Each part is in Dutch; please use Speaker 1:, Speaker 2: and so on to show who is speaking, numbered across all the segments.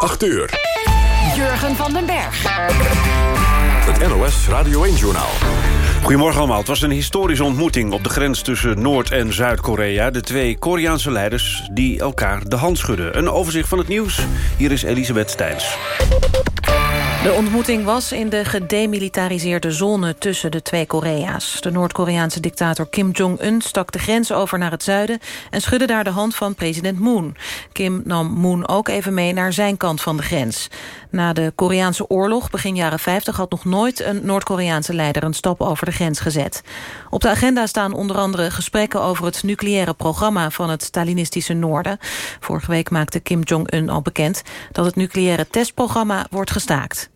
Speaker 1: 8 uur.
Speaker 2: Jurgen van den Berg.
Speaker 1: Het NOS Radio 1-journaal.
Speaker 3: Goedemorgen allemaal. Het was een historische ontmoeting op de grens tussen Noord- en Zuid-Korea. De twee Koreaanse leiders die elkaar de hand schudden. Een overzicht van het nieuws. Hier is Elisabeth Stijns.
Speaker 4: De ontmoeting was in de gedemilitariseerde zone tussen de twee Korea's. De Noord-Koreaanse dictator Kim Jong-un stak de grens over naar het zuiden... en schudde daar de hand van president Moon. Kim nam Moon ook even mee naar zijn kant van de grens. Na de Koreaanse oorlog, begin jaren 50... had nog nooit een Noord-Koreaanse leider een stap over de grens gezet. Op de agenda staan onder andere gesprekken over het nucleaire programma... van het Stalinistische Noorden. Vorige week maakte Kim Jong-un al bekend... dat het nucleaire testprogramma wordt gestaakt.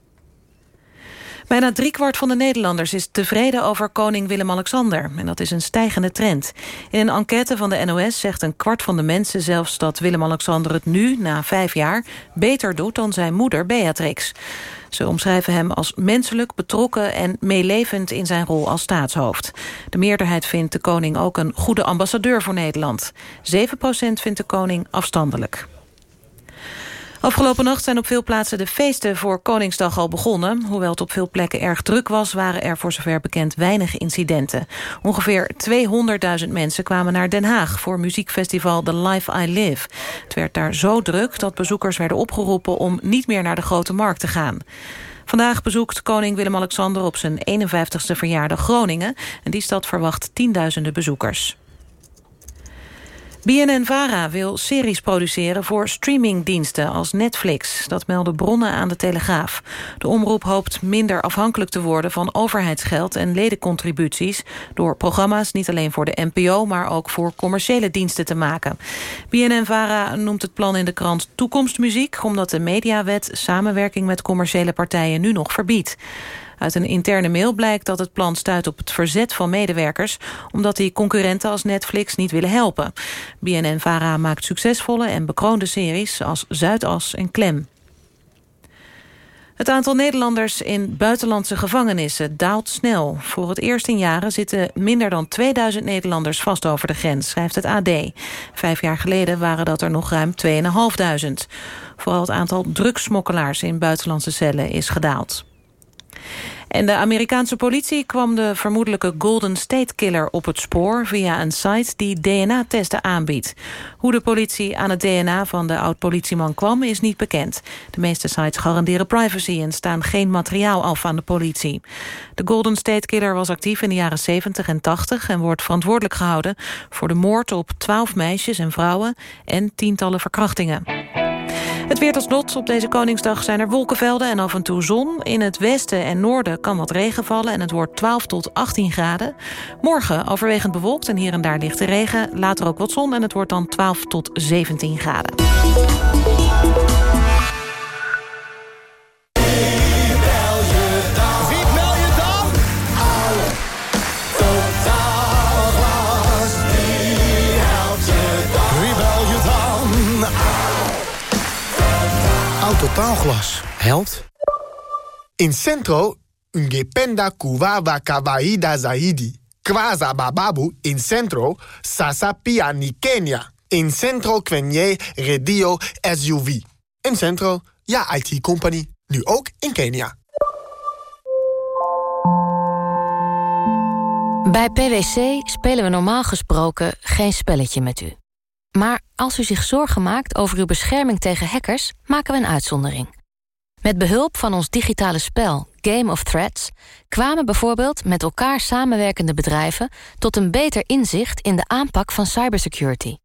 Speaker 4: Bijna driekwart van de Nederlanders is tevreden over koning Willem-Alexander. En dat is een stijgende trend. In een enquête van de NOS zegt een kwart van de mensen zelfs... dat Willem-Alexander het nu, na vijf jaar, beter doet dan zijn moeder Beatrix. Ze omschrijven hem als menselijk, betrokken en meelevend in zijn rol als staatshoofd. De meerderheid vindt de koning ook een goede ambassadeur voor Nederland. 7% vindt de koning afstandelijk. Afgelopen nacht zijn op veel plaatsen de feesten voor Koningsdag al begonnen. Hoewel het op veel plekken erg druk was... waren er voor zover bekend weinig incidenten. Ongeveer 200.000 mensen kwamen naar Den Haag... voor muziekfestival The Life I Live. Het werd daar zo druk dat bezoekers werden opgeroepen... om niet meer naar de Grote Markt te gaan. Vandaag bezoekt koning Willem-Alexander op zijn 51ste verjaardag Groningen. En die stad verwacht tienduizenden bezoekers. BNN-VARA wil series produceren voor streamingdiensten als Netflix. Dat melden bronnen aan de Telegraaf. De omroep hoopt minder afhankelijk te worden van overheidsgeld en ledencontributies... door programma's niet alleen voor de NPO, maar ook voor commerciële diensten te maken. BNN-VARA noemt het plan in de krant toekomstmuziek... omdat de mediawet samenwerking met commerciële partijen nu nog verbiedt. Uit een interne mail blijkt dat het plan stuit op het verzet van medewerkers... omdat die concurrenten als Netflix niet willen helpen. BNN-VARA maakt succesvolle en bekroonde series als Zuidas en Klem. Het aantal Nederlanders in buitenlandse gevangenissen daalt snel. Voor het eerst in jaren zitten minder dan 2000 Nederlanders vast over de grens, schrijft het AD. Vijf jaar geleden waren dat er nog ruim 2500. Vooral het aantal drugsmokkelaars in buitenlandse cellen is gedaald. En de Amerikaanse politie kwam de vermoedelijke Golden State Killer op het spoor... via een site die DNA-testen aanbiedt. Hoe de politie aan het DNA van de oud-politieman kwam is niet bekend. De meeste sites garanderen privacy en staan geen materiaal af aan de politie. De Golden State Killer was actief in de jaren 70 en 80... en wordt verantwoordelijk gehouden voor de moord op 12 meisjes en vrouwen... en tientallen verkrachtingen. Het weer tot slot. Op deze Koningsdag zijn er wolkenvelden en af en toe zon. In het westen en noorden kan wat regen vallen en het wordt 12 tot 18 graden. Morgen overwegend bewolkt en hier en daar lichte regen. Later ook wat zon en het wordt dan 12 tot 17 graden.
Speaker 5: Totaalglas. Helpt. In Centro, ungependa kuwawa kawaida zaidi. Kwaza bababu in Centro, sasa pia ni Kenya. In Centro kwenye redio SUV. In Centro, ja IT-company. Nu ook in Kenia.
Speaker 6: Bij PwC spelen we normaal gesproken geen spelletje met u. Maar als u zich zorgen maakt over uw bescherming tegen hackers... maken we een uitzondering. Met behulp van ons digitale spel Game of Threats... kwamen bijvoorbeeld met elkaar samenwerkende bedrijven... tot een beter inzicht in de aanpak van cybersecurity.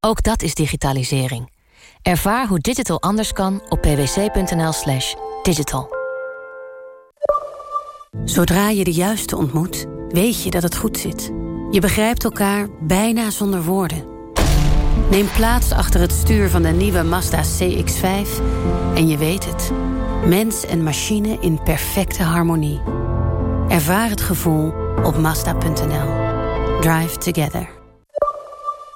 Speaker 6: Ook dat is digitalisering. Ervaar hoe digital anders kan op pwc.nl slash digital.
Speaker 7: Zodra je de juiste ontmoet, weet je dat het goed zit. Je begrijpt elkaar bijna zonder woorden... Neem plaats achter het stuur van de nieuwe Mazda CX-5 en je weet het. Mens en machine in perfecte harmonie. Ervaar het gevoel op Mazda.nl. Drive together.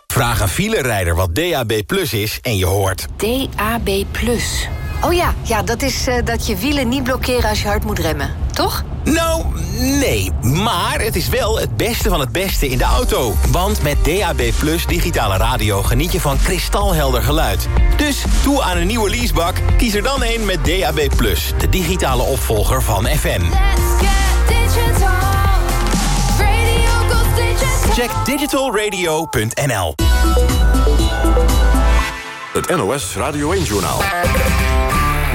Speaker 8: Vraag een filerijder wat DAB Plus is en je hoort...
Speaker 2: DAB Plus. Oh ja, ja dat is uh, dat je wielen niet blokkeren als je hard moet remmen.
Speaker 9: toch?
Speaker 8: Nou, nee. Maar het is wel het beste van het beste in de auto. Want met DAB Plus digitale radio geniet je van kristalhelder geluid. Dus toe aan een nieuwe leasebak, kies er dan een met DAB Plus. De digitale opvolger van FM. Check digitalradio.nl
Speaker 1: Het NOS Radio 1-journaal.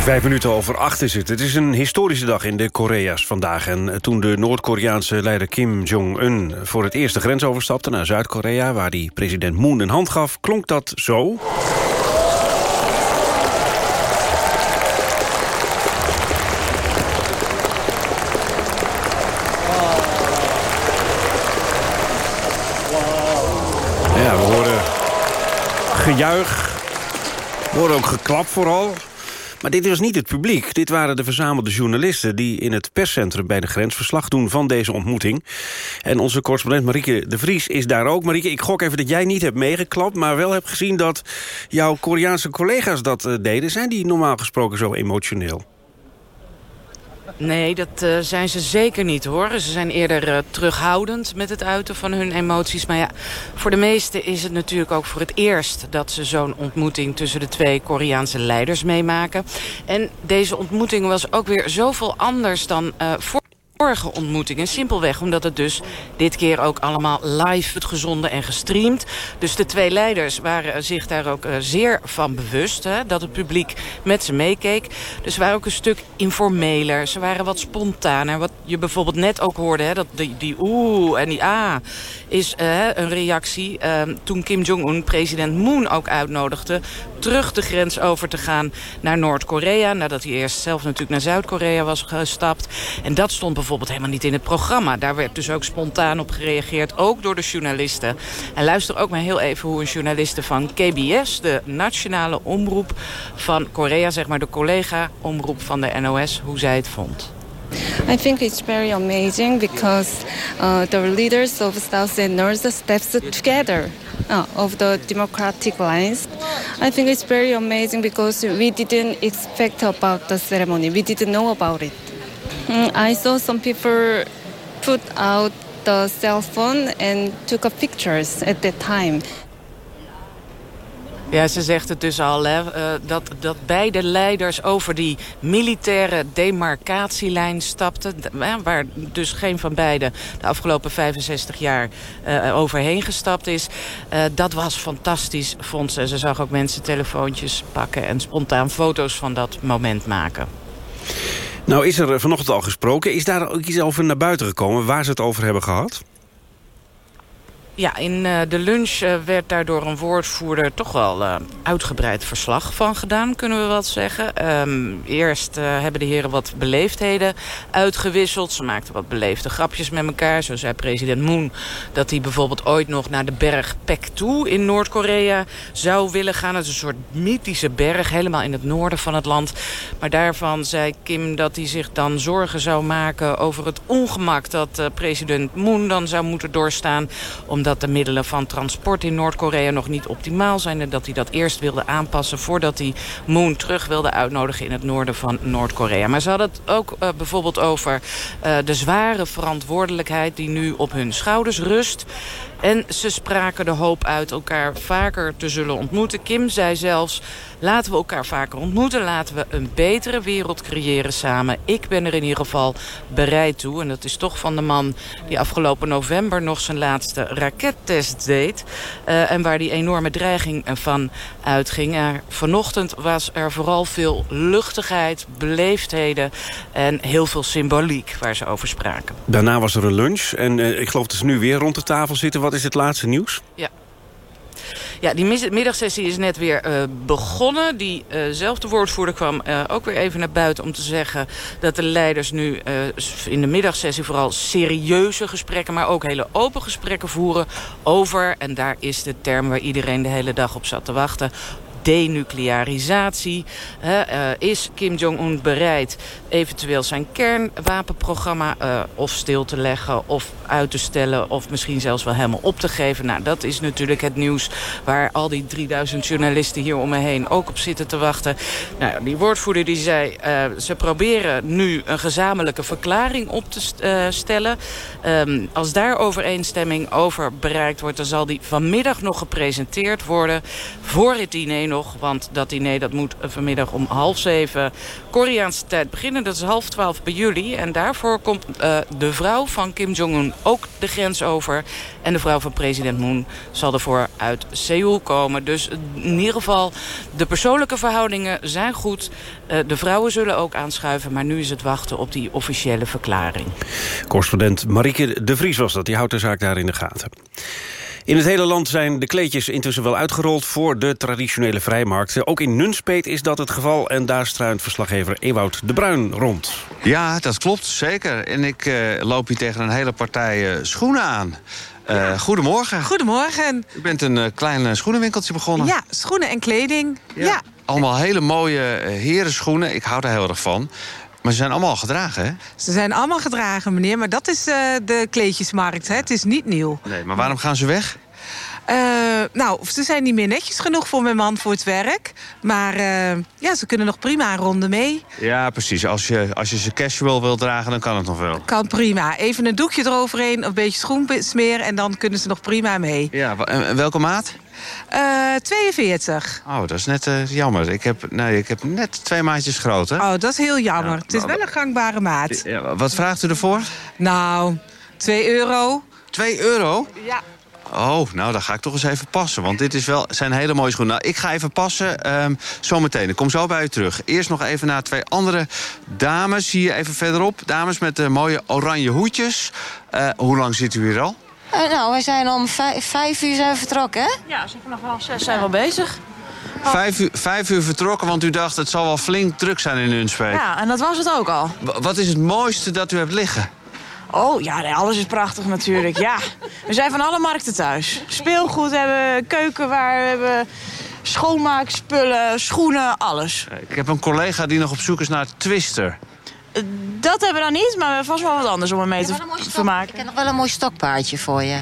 Speaker 3: Vijf minuten over acht is het. Het is een historische dag in de Korea's vandaag. En toen de Noord-Koreaanse leider Kim Jong-un... voor het eerst de grens overstapte naar Zuid-Korea... waar hij president Moon een hand gaf, klonk dat zo... Ja, we horen gejuich. We horen ook geklap vooral. Maar dit was niet het publiek. Dit waren de verzamelde journalisten... die in het perscentrum bij de grens verslag doen van deze ontmoeting. En onze correspondent Marieke de Vries is daar ook. Marieke, ik gok even dat jij niet hebt meegeklapt... maar wel hebt gezien dat jouw Koreaanse collega's dat eh, deden. Zijn die normaal gesproken zo emotioneel?
Speaker 10: Nee, dat uh, zijn ze zeker niet hoor. Ze zijn eerder uh, terughoudend met het uiten van hun emoties. Maar ja, voor de meesten is het natuurlijk ook voor het eerst... dat ze zo'n ontmoeting tussen de twee Koreaanse leiders meemaken. En deze ontmoeting was ook weer zoveel anders dan uh, voor ontmoetingen. Simpelweg omdat het dus dit keer ook allemaal live wordt gezonden en gestreamd. Dus de twee leiders waren zich daar ook uh, zeer van bewust... Hè, dat het publiek met ze meekeek. Dus ze waren ook een stuk informeler. Ze waren wat spontaner. Wat je bijvoorbeeld net ook hoorde, hè, dat die, die oeh en die ah... is uh, een reactie uh, toen Kim Jong-un president Moon ook uitnodigde... terug de grens over te gaan naar Noord-Korea... nadat hij eerst zelf natuurlijk naar Zuid-Korea was gestapt. En dat stond bijvoorbeeld helemaal niet in het programma. Daar werd dus ook spontaan op gereageerd, ook door de journalisten. En luister ook maar heel even hoe een journaliste van KBS... de nationale omroep van Korea, zeg maar de collega-omroep van de NOS... hoe zij het vond.
Speaker 11: I think it's very amazing because uh, the leaders of South and North steps together uh, of the democratic lines. I think it's very amazing because we didn't expect about the ceremony. We didn't know about it. Mm, I saw some people put out the cell phone and took a pictures at that time.
Speaker 10: Ja, ze zegt het dus al, hè, uh, dat, dat beide leiders over die militaire demarcatielijn stapten. Waar dus geen van beiden de afgelopen 65 jaar uh, overheen gestapt is. Uh, dat was fantastisch, vond ze. Ze zag ook mensen telefoontjes pakken en spontaan foto's van dat moment maken.
Speaker 3: Nou is er vanochtend al gesproken. Is daar ook iets over naar buiten gekomen waar ze het over hebben gehad?
Speaker 10: Ja, in uh, de lunch uh, werd daardoor een woordvoerder toch wel uh, uitgebreid verslag van gedaan, kunnen we wat zeggen. Um, eerst hebben de heren wat beleefdheden uitgewisseld. Ze maakten wat beleefde grapjes met elkaar. Zo zei president Moon dat hij bijvoorbeeld ooit nog naar de berg Pektu in Noord-Korea zou willen gaan. Het is een soort mythische berg, helemaal in het noorden van het land. Maar daarvan zei Kim dat hij zich dan zorgen zou maken over het ongemak dat president Moon dan zou moeten doorstaan. Omdat dat de middelen van transport in Noord-Korea nog niet optimaal zijn... en dat hij dat eerst wilde aanpassen voordat hij Moon terug wilde uitnodigen... in het noorden van Noord-Korea. Maar ze hadden het ook uh, bijvoorbeeld over uh, de zware verantwoordelijkheid... die nu op hun schouders rust... En ze spraken de hoop uit elkaar vaker te zullen ontmoeten. Kim zei zelfs, laten we elkaar vaker ontmoeten. Laten we een betere wereld creëren samen. Ik ben er in ieder geval bereid toe. En dat is toch van de man die afgelopen november nog zijn laatste rakettest deed. Uh, en waar die enorme dreiging van uitging. Er, vanochtend was er vooral veel luchtigheid, beleefdheden en heel veel symboliek waar ze over spraken.
Speaker 3: Daarna was er een lunch en uh, ik geloof dat ze nu weer rond de tafel zitten. Wat is het laatste nieuws?
Speaker 10: Ja. Ja, die middagsessie is net weer uh, begonnen. Diezelfde uh woordvoerder kwam uh, ook weer even naar buiten om te zeggen... dat de leiders nu in de middagsessie vooral serieuze gesprekken... maar ook hele open gesprekken voeren over... en daar is de term waar iedereen de hele dag op zat te wachten denuclearisatie. Eh, is Kim Jong-un bereid eventueel zijn kernwapenprogramma uh, of stil te leggen... of uit te stellen of misschien zelfs wel helemaal op te geven? Nou, dat is natuurlijk het nieuws waar al die 3000 journalisten hier om me heen ook op zitten te wachten. Nou, die woordvoerder die zei, uh, ze proberen nu een gezamenlijke verklaring op te stellen. Um, als daar overeenstemming over bereikt wordt... dan zal die vanmiddag nog gepresenteerd worden voor het diner nog. Want dat diner dat moet vanmiddag om half zeven Koreaanse tijd beginnen. Dat is half twaalf bij jullie. En daarvoor komt uh, de vrouw van Kim Jong-un ook de grens over. En de vrouw van president Moon zal ervoor uit Seoul komen. Dus in ieder geval, de persoonlijke verhoudingen zijn goed. Uh, de vrouwen zullen ook aanschuiven. Maar nu is het wachten op die officiële verklaring.
Speaker 3: Correspondent Marieke de Vries was dat. Die houdt de zaak daar in de gaten. In het hele land zijn de kleedjes intussen wel uitgerold voor de traditionele vrijmarkt. Ook in Nunspeet is dat het geval en daar struint verslaggever Ewout de Bruin rond.
Speaker 9: Ja, dat klopt, zeker. En ik uh, loop hier tegen een hele partij uh, schoenen aan. Uh, goedemorgen.
Speaker 12: Goedemorgen.
Speaker 9: U bent een uh, klein schoenenwinkeltje begonnen.
Speaker 12: Ja, schoenen en kleding. Ja. ja.
Speaker 9: Allemaal hele mooie herenschoenen. Ik hou daar heel erg van. Maar ze zijn allemaal gedragen, hè?
Speaker 12: Ze zijn allemaal gedragen, meneer. Maar dat is uh, de kleedjesmarkt, hè? Het is niet nieuw.
Speaker 9: Nee, maar waarom gaan ze weg?
Speaker 12: Uh, nou, ze zijn niet meer netjes genoeg voor mijn man voor het werk. Maar uh, ja, ze kunnen nog prima een ronde mee.
Speaker 9: Ja, precies. Als je, als je ze casual wilt dragen, dan kan het nog wel.
Speaker 12: Kan prima. Even een doekje eroverheen, een beetje schoensmeer... en dan kunnen ze nog prima mee.
Speaker 9: Ja, en welke maat?
Speaker 12: Uh, 42.
Speaker 9: Oh, dat is net uh, jammer. Ik heb, nee, ik heb net twee maatjes groter.
Speaker 12: Oh, dat is heel jammer. Ja, het is wel een gangbare maat.
Speaker 9: Ja, wat vraagt u ervoor?
Speaker 12: Nou, 2 euro.
Speaker 9: 2 euro?
Speaker 12: Ja.
Speaker 9: Oh, nou, dan ga ik toch eens even passen. Want dit is wel, zijn hele mooie schoenen. Nou, ik ga even passen um, zometeen. Ik kom zo bij u terug. Eerst nog even naar twee andere dames. Hier even verderop. Dames met uh, mooie oranje hoedjes. Uh, hoe lang zit u hier al?
Speaker 13: Uh, nou, wij zijn om vijf, vijf uur zijn we vertrokken, hè?
Speaker 14: Ja, zo vanaf half zes zijn we bezig.
Speaker 9: Vijf uur, vijf uur vertrokken, want u dacht het zal wel flink druk zijn in Nunspeet.
Speaker 14: Ja, en dat was het ook al.
Speaker 9: W wat is het mooiste dat u hebt liggen?
Speaker 14: Oh, ja, nee, alles is prachtig natuurlijk, ja. We zijn van alle markten thuis. Speelgoed hebben, keukenwaar, we hebben schoonmaakspullen, schoenen, alles.
Speaker 9: Ik heb een collega die nog op zoek is naar Twister.
Speaker 14: Dat hebben we dan niet, maar we hebben vast wel wat anders om ermee te vermaken.
Speaker 13: Ik heb nog wel een mooi stokpaardje voor je.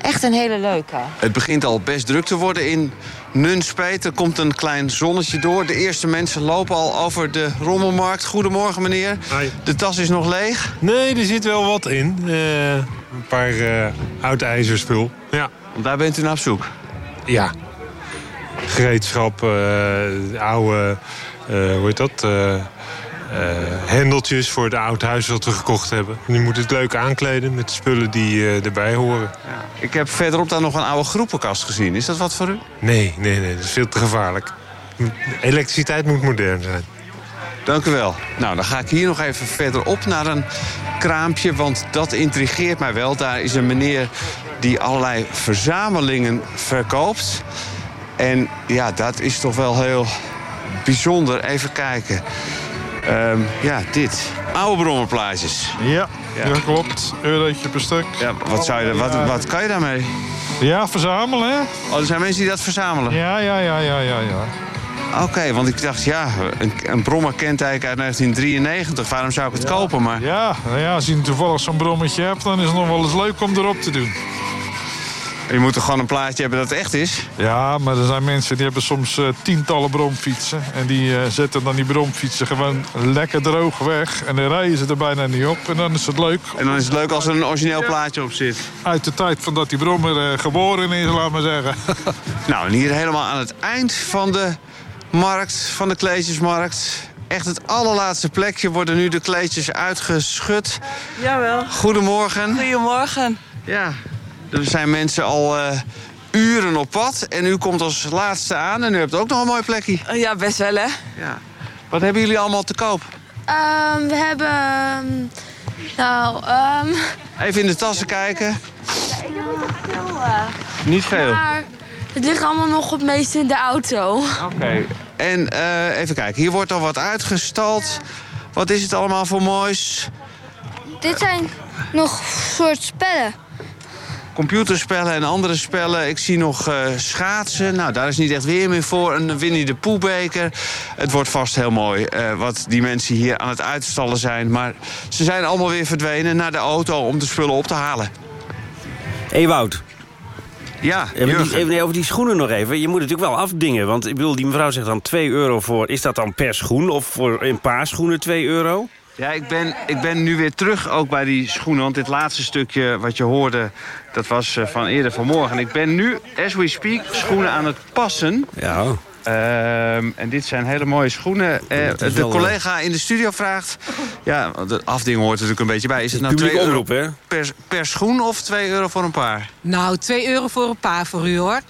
Speaker 13: Echt een hele leuke.
Speaker 9: Het begint al best druk te worden in Nunspeet. Er komt een klein zonnetje door. De eerste mensen lopen al over de rommelmarkt. Goedemorgen, meneer.
Speaker 15: Hi.
Speaker 9: De tas is nog leeg?
Speaker 15: Nee, er zit wel wat in. Uh, een paar uh, oud ijzerspul. Ja.
Speaker 9: Want daar bent u naar op zoek?
Speaker 15: Ja. Gereedschap, uh, oude... hoe heet dat? Uh, hendeltjes voor het oud huis dat we gekocht hebben. Nu moet het leuk aankleden met de spullen die uh, erbij horen.
Speaker 9: Ja. Ik heb verderop daar nog een oude groepenkast gezien. Is dat wat voor u?
Speaker 15: Nee, nee, nee. Dat is veel te gevaarlijk. Elektriciteit moet modern zijn.
Speaker 9: Dank u wel. Nou, dan ga ik hier nog even verderop naar een kraampje, want dat intrigeert mij wel. Daar is een meneer die allerlei verzamelingen verkoopt. En ja, dat is toch wel heel bijzonder. Even kijken. Um, ja, dit. Oude brommerplaatjes.
Speaker 15: Ja, ja. dat klopt. Eurotje per stuk.
Speaker 9: Ja, wat, zou je, wat, wat kan je daarmee?
Speaker 15: Ja, verzamelen, hè?
Speaker 9: Oh, er zijn mensen die dat verzamelen?
Speaker 15: Ja, ja, ja, ja, ja, ja.
Speaker 9: Oké, okay, want ik dacht, ja, een, een brommer kenteken uit 1993. Waarom zou ik het
Speaker 15: ja.
Speaker 9: kopen? Maar...
Speaker 15: Ja, nou ja, als je toevallig zo'n brommetje hebt... dan is het nog wel eens leuk om erop te doen.
Speaker 9: Je moet toch gewoon een plaatje hebben dat echt is?
Speaker 15: Ja, maar er zijn mensen die hebben soms uh, tientallen bromfietsen. En die uh, zetten dan die bromfietsen gewoon lekker droog weg. En dan rijden ze er bijna niet op. En dan is het leuk.
Speaker 9: En dan is het leuk als er een origineel plaatje op zit.
Speaker 15: Uit de tijd van dat die brommer uh, geboren is, laat maar zeggen.
Speaker 9: nou, en hier helemaal aan het eind van de markt, van de kleedjesmarkt... Echt het allerlaatste plekje worden nu de kleedjes uitgeschud.
Speaker 14: Jawel.
Speaker 9: Goedemorgen.
Speaker 14: Goedemorgen.
Speaker 9: Ja, er zijn mensen al uh, uren op pad. En u komt als laatste aan. En u hebt ook nog een mooi plekje.
Speaker 14: Ja, best wel, hè?
Speaker 9: Ja. Wat hebben jullie allemaal te koop?
Speaker 16: Um, we hebben... Um, nou, um...
Speaker 9: Even in de tassen kijken.
Speaker 16: Ja, ik heb niet veel. Uh,
Speaker 9: niet veel?
Speaker 16: Maar het ligt allemaal nog het meest in de auto.
Speaker 9: Oké. Okay. En uh, even kijken, hier wordt al wat uitgestald. Wat is het allemaal voor moois?
Speaker 16: Dit zijn nog soort spellen.
Speaker 9: Computerspellen en andere spellen. Ik zie nog eh, schaatsen. Nou, daar is niet echt weer meer voor. Een Winnie de Poelbeker. Het wordt vast heel mooi eh, wat die mensen hier aan het uitstallen zijn. Maar ze zijn allemaal weer verdwenen naar de auto om de spullen op te halen.
Speaker 3: Ewoud.
Speaker 9: Ja,
Speaker 3: Even, die, over die schoenen nog even. Je moet natuurlijk wel afdingen. Want ik bedoel, die mevrouw zegt dan 2 euro voor... Is dat dan per schoen of voor een paar schoenen 2 euro?
Speaker 9: Ja, ik ben, ik ben nu weer terug ook bij die schoenen. Want dit laatste stukje wat je hoorde, dat was eh, van eerder vanmorgen. Ik ben nu, as we speak, schoenen aan het passen.
Speaker 3: Ja.
Speaker 9: Ehm, en dit zijn hele mooie schoenen. Eh, de
Speaker 3: wel,
Speaker 9: collega in de studio vraagt... Ja, de afding hoort er natuurlijk een beetje bij. Is het nou
Speaker 3: Publieke
Speaker 9: 2 euro
Speaker 3: hè?
Speaker 9: per, per schoen of 2 euro voor een paar?
Speaker 12: Nou, 2 euro voor een paar voor u, hoor.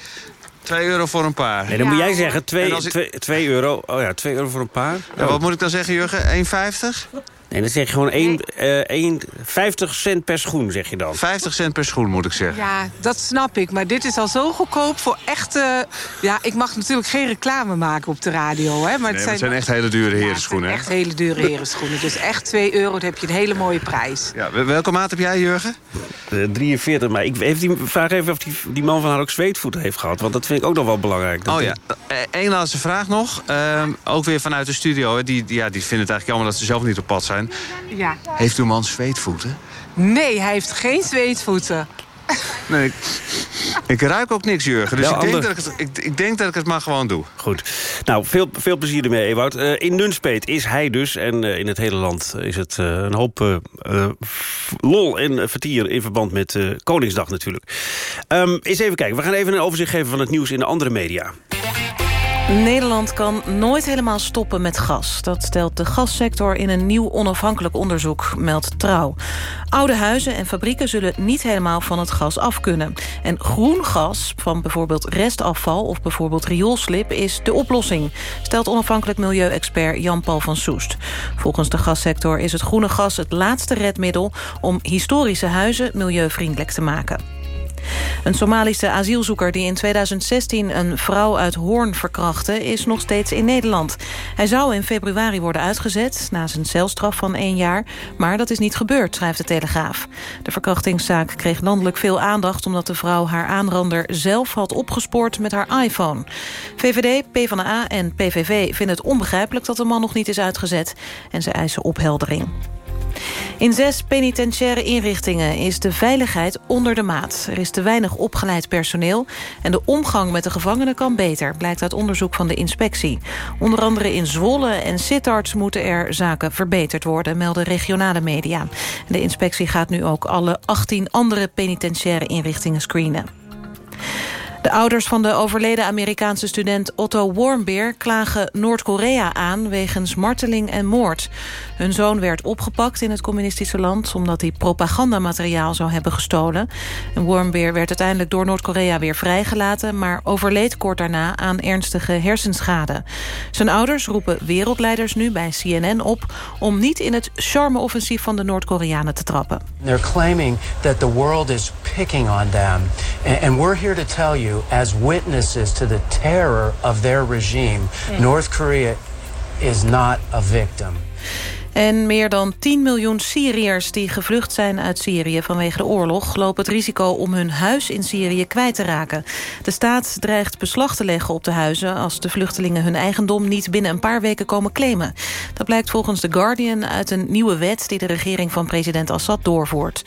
Speaker 9: 2 euro voor een paar.
Speaker 3: Nee, dan moet jij zeggen 2
Speaker 9: En als ik-
Speaker 3: euro. Oh ja, 2 euro voor een paar.
Speaker 9: Ja, wat moet ik dan zeggen, Jurgen? 1,50?
Speaker 3: Nee, dan zeg je gewoon 1, eh 1, 50 cent per schoen, zeg je dan.
Speaker 9: 50 cent per schoen, moet ik zeggen.
Speaker 12: Ja, dat snap ik. Maar dit is al zo goedkoop voor echte... Ja, ik mag natuurlijk geen reclame maken op de radio, hè. Maar
Speaker 9: Nee, maar het zijn echt hele dure herenschoenen, hè?
Speaker 12: echt hele dure herenschoenen. Dus echt 2 euro, dan heb je een hele mooie prijs.
Speaker 9: Ja, wel- welke maat heb jij, Jurgen?
Speaker 3: Eh, 43, maar ik heeft die, vraag even of die, die man van haar ook zweetvoeten heeft gehad. Want dat vind ik ook nog wel belangrijk. Dat
Speaker 9: Oh ja, Eén laatste vraag nog. Ehm, ook weer vanuit de studio. Hè. Die, die- ja, die vinden het eigenlijk jammer dat ze zelf niet op pad zijn.
Speaker 12: Ja.
Speaker 9: Heeft uw man zweetvoeten?
Speaker 12: Nee, hij heeft geen zweetvoeten.
Speaker 9: Nee, ik, ik ruik ook niks, Jurgen. Dus ik denk,
Speaker 3: ander-
Speaker 9: dat ik, het, ik, ik denk dat ik het maar gewoon doe.
Speaker 3: Goed. Nou, veel, veel plezier ermee, Ewout. Eh, in Nunspeet is hij dus. En eh, in het hele land is het eh, een hoop lol en vertier... in verband met eh, Koningsdag natuurlijk. Ehm, eens even kijken. We gaan even een overzicht geven van het nieuws in de andere media.
Speaker 4: Nederland kan nooit helemaal stoppen met gas. Dat stelt de gassector in een nieuw onafhankelijk onderzoek, meldt Trouw. Oude huizen en fabrieken zullen niet helemaal van het gas af kunnen. En groen gas, van bijvoorbeeld restafval of bijvoorbeeld rioolslip... is de oplossing, stelt onafhankelijk milieuexpert Jan-Paul van Soest. Volgens de gassector is het groene gas het laatste redmiddel... om historische huizen milieuvriendelijk te maken. Een Somalische asielzoeker die in 2016 een vrouw uit Hoorn verkrachtte... is nog steeds in Nederland. Hij zou in februari worden uitgezet na zijn celstraf van één jaar... maar dat is niet gebeurd, schrijft de Telegraaf. De verkrachtingszaak kreeg landelijk veel aandacht... omdat de vrouw haar aanrander zelf had opgespoord met haar iPhone. VVD, PvdA en PVV vinden het onbegrijpelijk dat de man nog niet is uitgezet... en ze eisen opheldering. In zes penitentiaire inrichtingen is de veiligheid onder de maat. Er is te weinig opgeleid personeel en de omgang met de gevangenen kan beter, blijkt uit onderzoek van de inspectie. Onder andere in Zwolle en Sittard moeten er zaken verbeterd worden, melden regionale media. De inspectie gaat nu ook alle 18 andere penitentiaire inrichtingen screenen. De ouders van de overleden Amerikaanse student Otto Warmbier... klagen Noord-Korea aan wegens marteling en moord. Hun zoon werd opgepakt in het communistische land... omdat hij propagandamateriaal zou hebben gestolen. En Warmbier werd uiteindelijk door Noord-Korea weer vrijgelaten... maar overleed kort daarna aan ernstige hersenschade. Zijn ouders roepen wereldleiders nu bij CNN op... om niet in het charme-offensief van de Noord-Koreanen te trappen.
Speaker 17: They're claiming that the world is picking on them. And, we're here to tell as witnesses to the terror of their regime, hmm. North Korea is not a victim.
Speaker 4: En meer dan 10 miljoen Syriërs die gevlucht zijn uit Syrië vanwege de oorlog... lopen het risico om hun huis in Syrië kwijt te raken. De staat dreigt beslag te leggen op de huizen... als de vluchtelingen hun eigendom niet binnen een paar weken komen claimen. Dat blijkt volgens The Guardian uit een nieuwe wet... die de regering van president Assad doorvoert.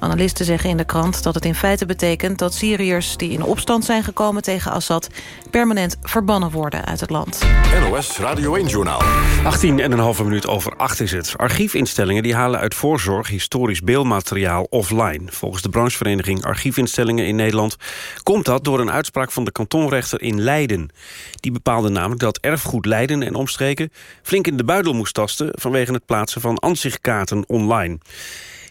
Speaker 4: Analisten zeggen in de krant dat het in feite betekent... dat Syriërs die in opstand zijn gekomen tegen Assad... permanent verbannen worden uit het land.
Speaker 1: NOS Radio 1-journaal.
Speaker 3: 18 en een halve minuut over 8 is Archiefinstellingen die halen uit voorzorg historisch beeldmateriaal offline. Volgens de branchevereniging Archiefinstellingen in Nederland... komt dat door een uitspraak van de kantonrechter in Leiden. Die bepaalde namelijk dat erfgoed Leiden en omstreken... flink in de buidel moest tasten vanwege het plaatsen van ansichtkaarten online.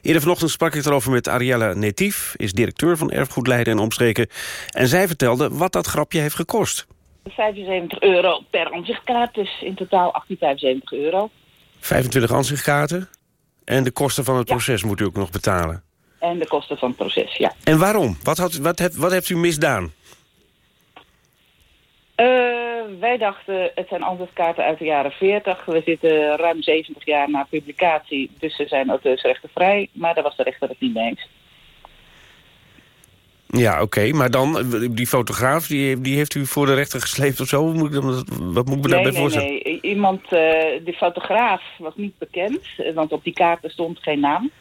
Speaker 3: Eerder vanochtend sprak ik erover met Ariella Netief... is directeur van Erfgoed Leiden en omstreken. En zij vertelde wat dat grapje heeft gekost.
Speaker 18: 75 euro per aanzichtkaart, dus in totaal 1875 euro.
Speaker 3: 25 ansichtkaarten. En de kosten van het proces moet u ook nog betalen.
Speaker 18: En de kosten van het proces, ja.
Speaker 3: En waarom? Wat, had, wat, hebt, wat heeft u misdaan?
Speaker 18: Eh, wij dachten, het zijn aanzichtkaarten uit de jaren 40. We zitten ruim 70 jaar na publicatie, dus ze zijn auteursrechtenvrij. Maar daar was de rechter het niet mee eens.
Speaker 3: Ja, oké. Maar dan, eh, die fotograaf, die, die heeft u voor de rechter gesleept of zo? Wat moet ik, wat moet ik me daarbij
Speaker 18: nee,
Speaker 3: voorstellen?
Speaker 18: nee, nee. Iemand, uh, de fotograaf was niet bekend, want op die kaarten stond geen naam.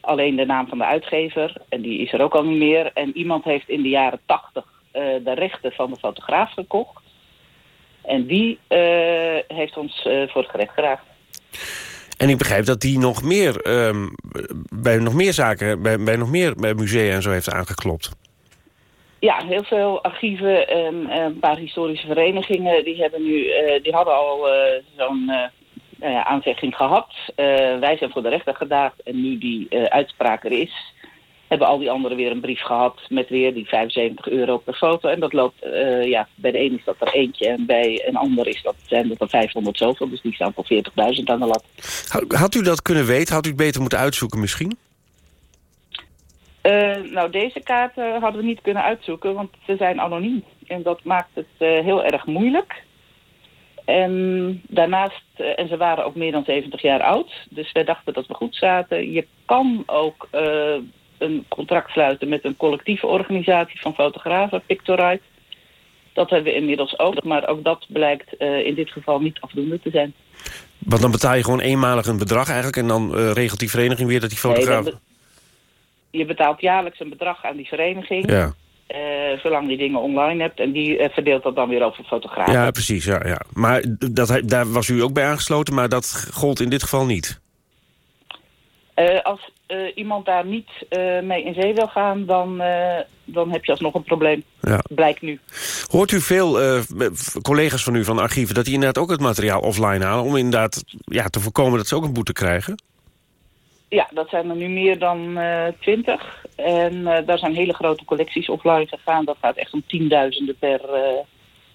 Speaker 18: Alleen de naam van de uitgever, en die is er ook al niet meer. En iemand heeft in de jaren tachtig uh, de rechten van de fotograaf gekocht. En die uh, heeft ons voor het gerecht geraakt.
Speaker 3: En ik begrijp dat die nog meer, um, bij nog meer zaken, bij, bij nog meer musea en zo heeft aangeklopt.
Speaker 18: Ja, heel veel archieven en een paar historische verenigingen... die, hebben nu, uh, die hadden al uh, zo'n uh, aanvechting gehad. wij zijn voor de rechter gedaagd en nu die uitspraak er is... hebben al die anderen weer een brief gehad met weer die 75 euro per foto. En dat loopt, ja, bij de een is dat er eentje en bij een ander is dat, zijn dat er 500 zoveel. Dus die staan voor 40.000 aan de lat.
Speaker 3: Had u dat kunnen weten? Had u het beter moeten uitzoeken misschien?
Speaker 18: Uh, nou, deze kaarten hadden we niet kunnen uitzoeken, want ze zijn anoniem. En dat maakt het uh, heel erg moeilijk. En daarnaast, en ze waren ook meer dan 70 jaar oud, dus wij dachten dat we goed zaten. Je kan ook een contract sluiten met een collectieve organisatie van fotografen, Pictorite. Dat hebben we inmiddels ook, maar ook dat blijkt in dit geval niet afdoende te zijn.
Speaker 3: Want dan betaal je gewoon eenmalig een bedrag eigenlijk... en dan regelt die vereniging weer dat die fotograaf...
Speaker 18: Nee, je betaalt jaarlijks een bedrag aan die vereniging.
Speaker 3: Ja.
Speaker 18: Uh, zolang die dingen online hebt. En die uh, verdeelt dat dan weer over fotografen.
Speaker 3: Ja, precies. Ja, ja. Maar dat, daar was u ook bij aangesloten, maar dat gold in dit geval niet?
Speaker 18: Uh, als iemand daar niet mee in zee wil gaan, dan, dan heb je alsnog een probleem.
Speaker 3: Ja.
Speaker 18: Blijkt nu.
Speaker 3: Hoort u veel collega's van u van archieven... dat die inderdaad ook het materiaal offline halen... om inderdaad ja, te voorkomen dat ze ook een boete krijgen?
Speaker 18: Ja, dat zijn er nu meer dan twintig. en daar zijn hele grote collecties offline gegaan. Dat gaat echt om tienduizenden per,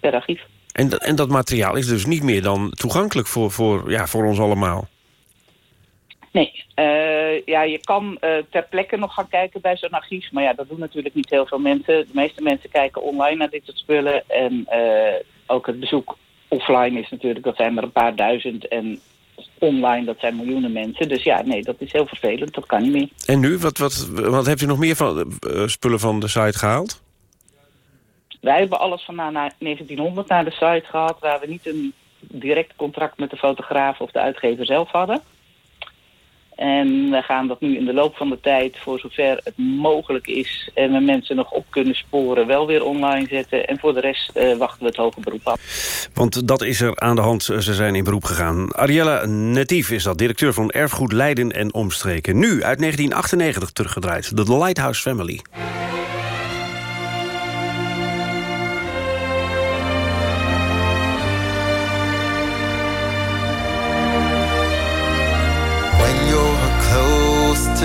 Speaker 18: per archief.
Speaker 3: En, dat, en dat materiaal is dus niet meer dan toegankelijk voor, voor, ja, voor ons allemaal?
Speaker 18: Nee, uh, ja, je kan ter plekke nog gaan kijken bij zo'n archief. Maar ja, dat doen natuurlijk niet heel veel mensen. De meeste mensen kijken online naar dit soort spullen. En ook het bezoek offline is natuurlijk, dat zijn er een paar duizend. En online, dat zijn miljoenen mensen. Dus ja, nee, dat is heel vervelend. Dat kan niet meer.
Speaker 3: En nu? Wat, wat, wat heeft u nog meer van, spullen van de site gehaald?
Speaker 18: Wij hebben alles van na, na 1900 naar de site gehaald... waar we niet een direct contract met de fotograaf of de uitgever zelf hadden. En we gaan dat nu in de loop van de tijd, voor zover het mogelijk is... en we mensen nog op kunnen sporen, wel weer online zetten. En voor de rest uh, wachten we het hoger beroep af.
Speaker 3: Want dat is er aan de hand. Ze zijn in beroep gegaan. Ariella Netief is dat, directeur van Erfgoed Leiden en Omstreken. Nu, uit 1998 teruggedraaid. The Lighthouse Family.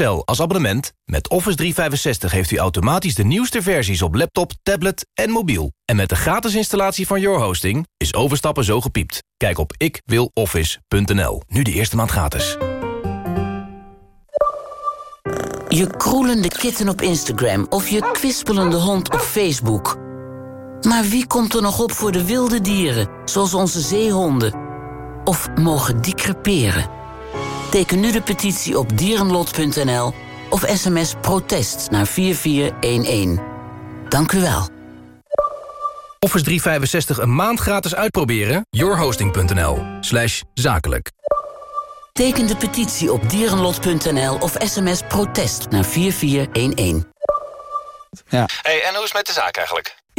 Speaker 19: Excel als abonnement. Met Office 365 heeft u automatisch de nieuwste versies op laptop, tablet en mobiel. En met de gratis installatie van Your Hosting is overstappen zo gepiept. Kijk op ikwiloffice.nl. Nu de eerste maand gratis.
Speaker 20: Je kroelende kitten op Instagram of je kwispelende hond op Facebook. Maar wie komt er nog op voor de wilde dieren, zoals onze zeehonden? Of mogen die creperen? Teken nu de petitie op dierenlot.nl of sms protest naar 4411. Dank u wel.
Speaker 19: Office 365 een maand gratis uitproberen? yourhosting.nl slash zakelijk.
Speaker 20: Teken de petitie op dierenlot.nl of sms protest naar 4411.
Speaker 21: Ja.
Speaker 8: Hey, en hoe is het met de zaak eigenlijk?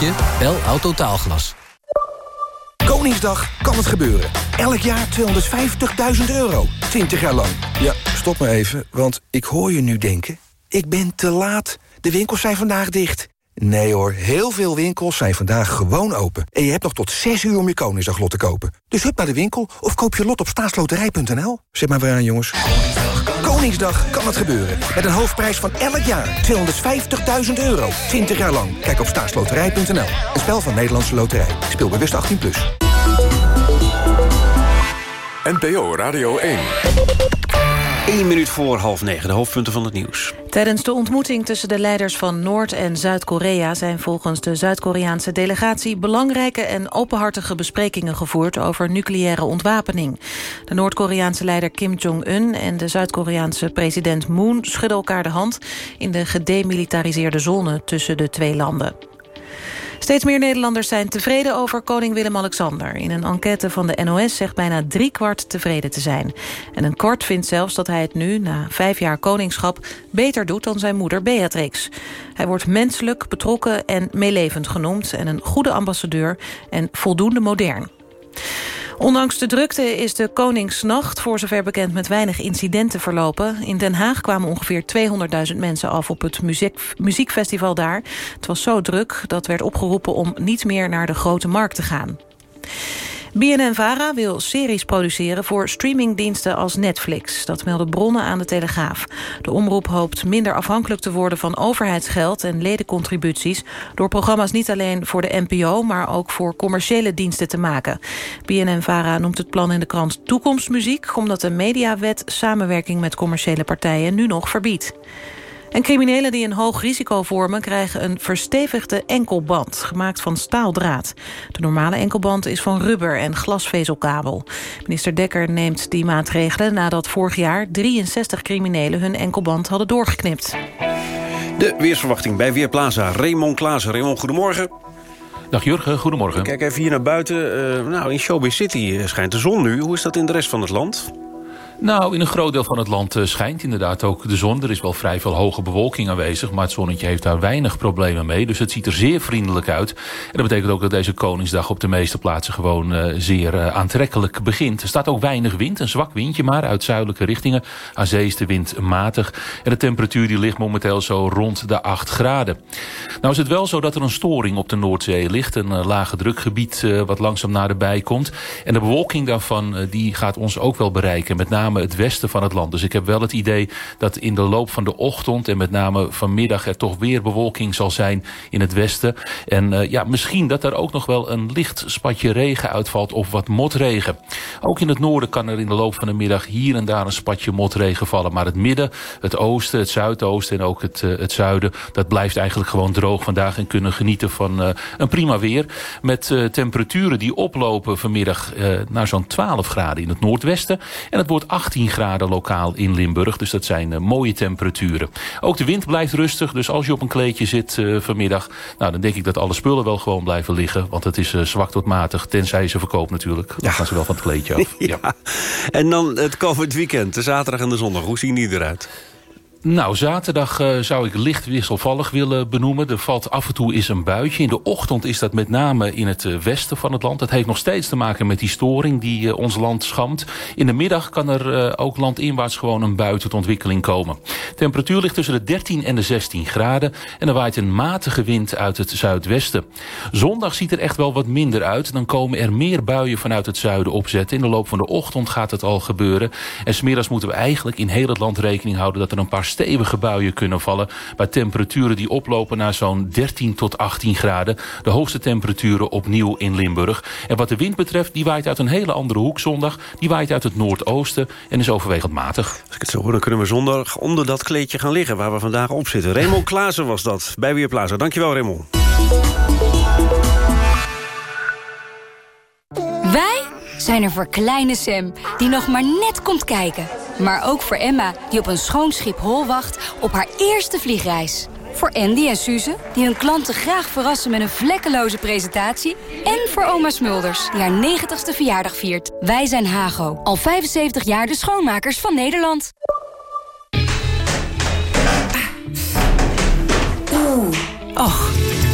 Speaker 22: Sterretje, bel Autotaalglas.
Speaker 23: Koningsdag kan het gebeuren. Elk jaar 250.000 euro. 20 jaar lang. Ja, stop maar even, want ik hoor je nu denken... ik ben te laat. De winkels zijn vandaag dicht. Nee hoor, heel veel winkels zijn vandaag gewoon open. En je hebt nog tot 6 uur om je Koningsdaglot te kopen. Dus hup naar de winkel of koop je lot op staatsloterij.nl. Zet maar weer aan, jongens. Koningsdag kan het gebeuren. Met een hoofdprijs van elk jaar 250.000 euro. 20 jaar lang. Kijk op staatsloterij.nl. Een spel van Nederlandse Loterij. Speel bewust 18+. Plus.
Speaker 1: NPO Radio 1.
Speaker 3: 1 minuut voor half negen, de hoofdpunten van het nieuws.
Speaker 4: Tijdens de ontmoeting tussen de leiders van Noord- en Zuid-Korea... zijn volgens de Zuid-Koreaanse delegatie... belangrijke en openhartige besprekingen gevoerd... over nucleaire ontwapening. De Noord-Koreaanse leider Kim Jong-un... en de Zuid-Koreaanse president Moon schudden elkaar de hand... in de gedemilitariseerde zone tussen de twee landen. Steeds meer Nederlanders zijn tevreden over koning Willem-Alexander. In een enquête van de NOS zegt bijna driekwart tevreden te zijn. En een kwart vindt zelfs dat hij het nu, na vijf jaar koningschap... beter doet dan zijn moeder Beatrix. Hij wordt menselijk, betrokken en meelevend genoemd... en een goede ambassadeur en voldoende modern. Ondanks de drukte is de Koningsnacht voor zover bekend met weinig incidenten verlopen. In Den Haag kwamen ongeveer 200.000 mensen af op het muziek, muziekfestival daar. Het was zo druk dat werd opgeroepen om niet meer naar de grote markt te gaan. BNN-VARA wil series produceren voor streamingdiensten als Netflix. Dat melden bronnen aan de Telegraaf. De omroep hoopt minder afhankelijk te worden van overheidsgeld en ledencontributies... door programma's niet alleen voor de NPO, maar ook voor commerciële diensten te maken. BNN-VARA noemt het plan in de krant Toekomstmuziek... omdat de mediawet samenwerking met commerciële partijen nu nog verbiedt. En criminelen die een hoog risico vormen... krijgen een verstevigde enkelband, gemaakt van staaldraad. De normale enkelband is van rubber en glasvezelkabel. Minister Dekker neemt die maatregelen nadat vorig jaar... 63 criminelen hun enkelband hadden doorgeknipt.
Speaker 3: De weersverwachting bij Weerplaza. Raymond Klaassen. Raymond, goedemorgen.
Speaker 24: Dag Jurgen, goedemorgen.
Speaker 3: Kijk even hier naar buiten. Uh, nou, in Showbiz City eh, schijnt de zon nu. Hoe is dat in de rest van het land?
Speaker 24: Nou, in een groot deel van het land uh, schijnt inderdaad ook de zon. Er is wel vrij veel hoge bewolking aanwezig... maar het zonnetje heeft daar weinig problemen mee. Dus het ziet er zeer vriendelijk uit. En dat betekent ook dat deze Koningsdag op de meeste plaatsen... gewoon uh, zeer uh, aantrekkelijk begint. Er staat ook weinig wind, een zwak windje maar... uit zuidelijke richtingen. Aan zee is de wind matig. En de temperatuur die ligt momenteel zo rond de 8 graden. Nou is het wel zo dat er een storing op de Noordzee ligt. Een lage drukgebied wat langzaam naderbij komt. En de bewolking daarvan die gaat ons ook wel bereiken. Met name het westen van het land. Dus ik heb wel het idee dat in de loop van de ochtend... en met name vanmiddag er toch weer bewolking zal zijn in het westen. En uh, ja, misschien dat er ook nog wel een licht spatje regen uitvalt... of wat motregen. Ook in het noorden kan er in de loop van de middag... hier en daar een spatje motregen vallen. Maar het midden, het oosten, het zuidoosten en ook het, uh, het zuiden... dat blijft eigenlijk gewoon droog vandaag... en kunnen genieten van uh, een prima weer. Met temperaturen die oplopen vanmiddag naar zo'n 12 graden in het noordwesten. En het wordt 8 18 graden lokaal in Limburg. Dus dat zijn uh, mooie temperaturen. Ook de wind blijft rustig, dus als je op een kleedje zit uh, vanmiddag... Nou, dan denk ik dat alle spullen wel gewoon blijven liggen. Want het is uh, zwak tot matig, tenzij ze verkoopt natuurlijk. Dan ja. gaan ze wel van het kleedje af.
Speaker 3: ja. ja. En dan het komend weekend, de zaterdag en de zondag. Hoe zien die eruit?
Speaker 24: Nou, zaterdag uh, zou ik licht wisselvallig willen benoemen. Er valt af en toe is een buitje. In de ochtend is dat met name in het uh, westen van het land. Dat heeft nog steeds te maken met die storing die uh, ons land schamt. In de middag kan er ook landinwaarts gewoon een bui tot ontwikkeling komen. Temperatuur ligt tussen de 13 en de 16 graden. En er waait een matige wind uit het zuidwesten. Zondag ziet er echt wel wat minder uit. Dan komen er meer buien vanuit het zuiden opzetten. In de loop van de ochtend gaat het al gebeuren. En smiddags moeten we eigenlijk in heel het land rekening houden... dat er een paar stevige buien kunnen vallen... bij temperaturen die oplopen naar zo'n 13 tot 18 graden. De hoogste temperaturen opnieuw in Limburg. En wat de wind betreft, die waait uit een hele andere hoek zondag. Die waait uit het noordoosten en is overwegend matig.
Speaker 3: Als ik het zo hoor, dan kunnen we zondag onder dat kleedje gaan liggen... waar we vandaag op zitten. Raymond Klaassen was dat, bij Weerplaza. Dankjewel, Raymond.
Speaker 20: Wij zijn er voor kleine Sam, die nog maar net komt kijken. Maar ook voor Emma, die op een schoon schip hol wacht op haar eerste vliegreis. Voor Andy en Suze, die hun klanten graag verrassen met een vlekkeloze presentatie. En voor oma Smulders, die haar 90ste verjaardag viert. Wij zijn Hago, al 75 jaar de schoonmakers van Nederland.
Speaker 25: Oeh, och.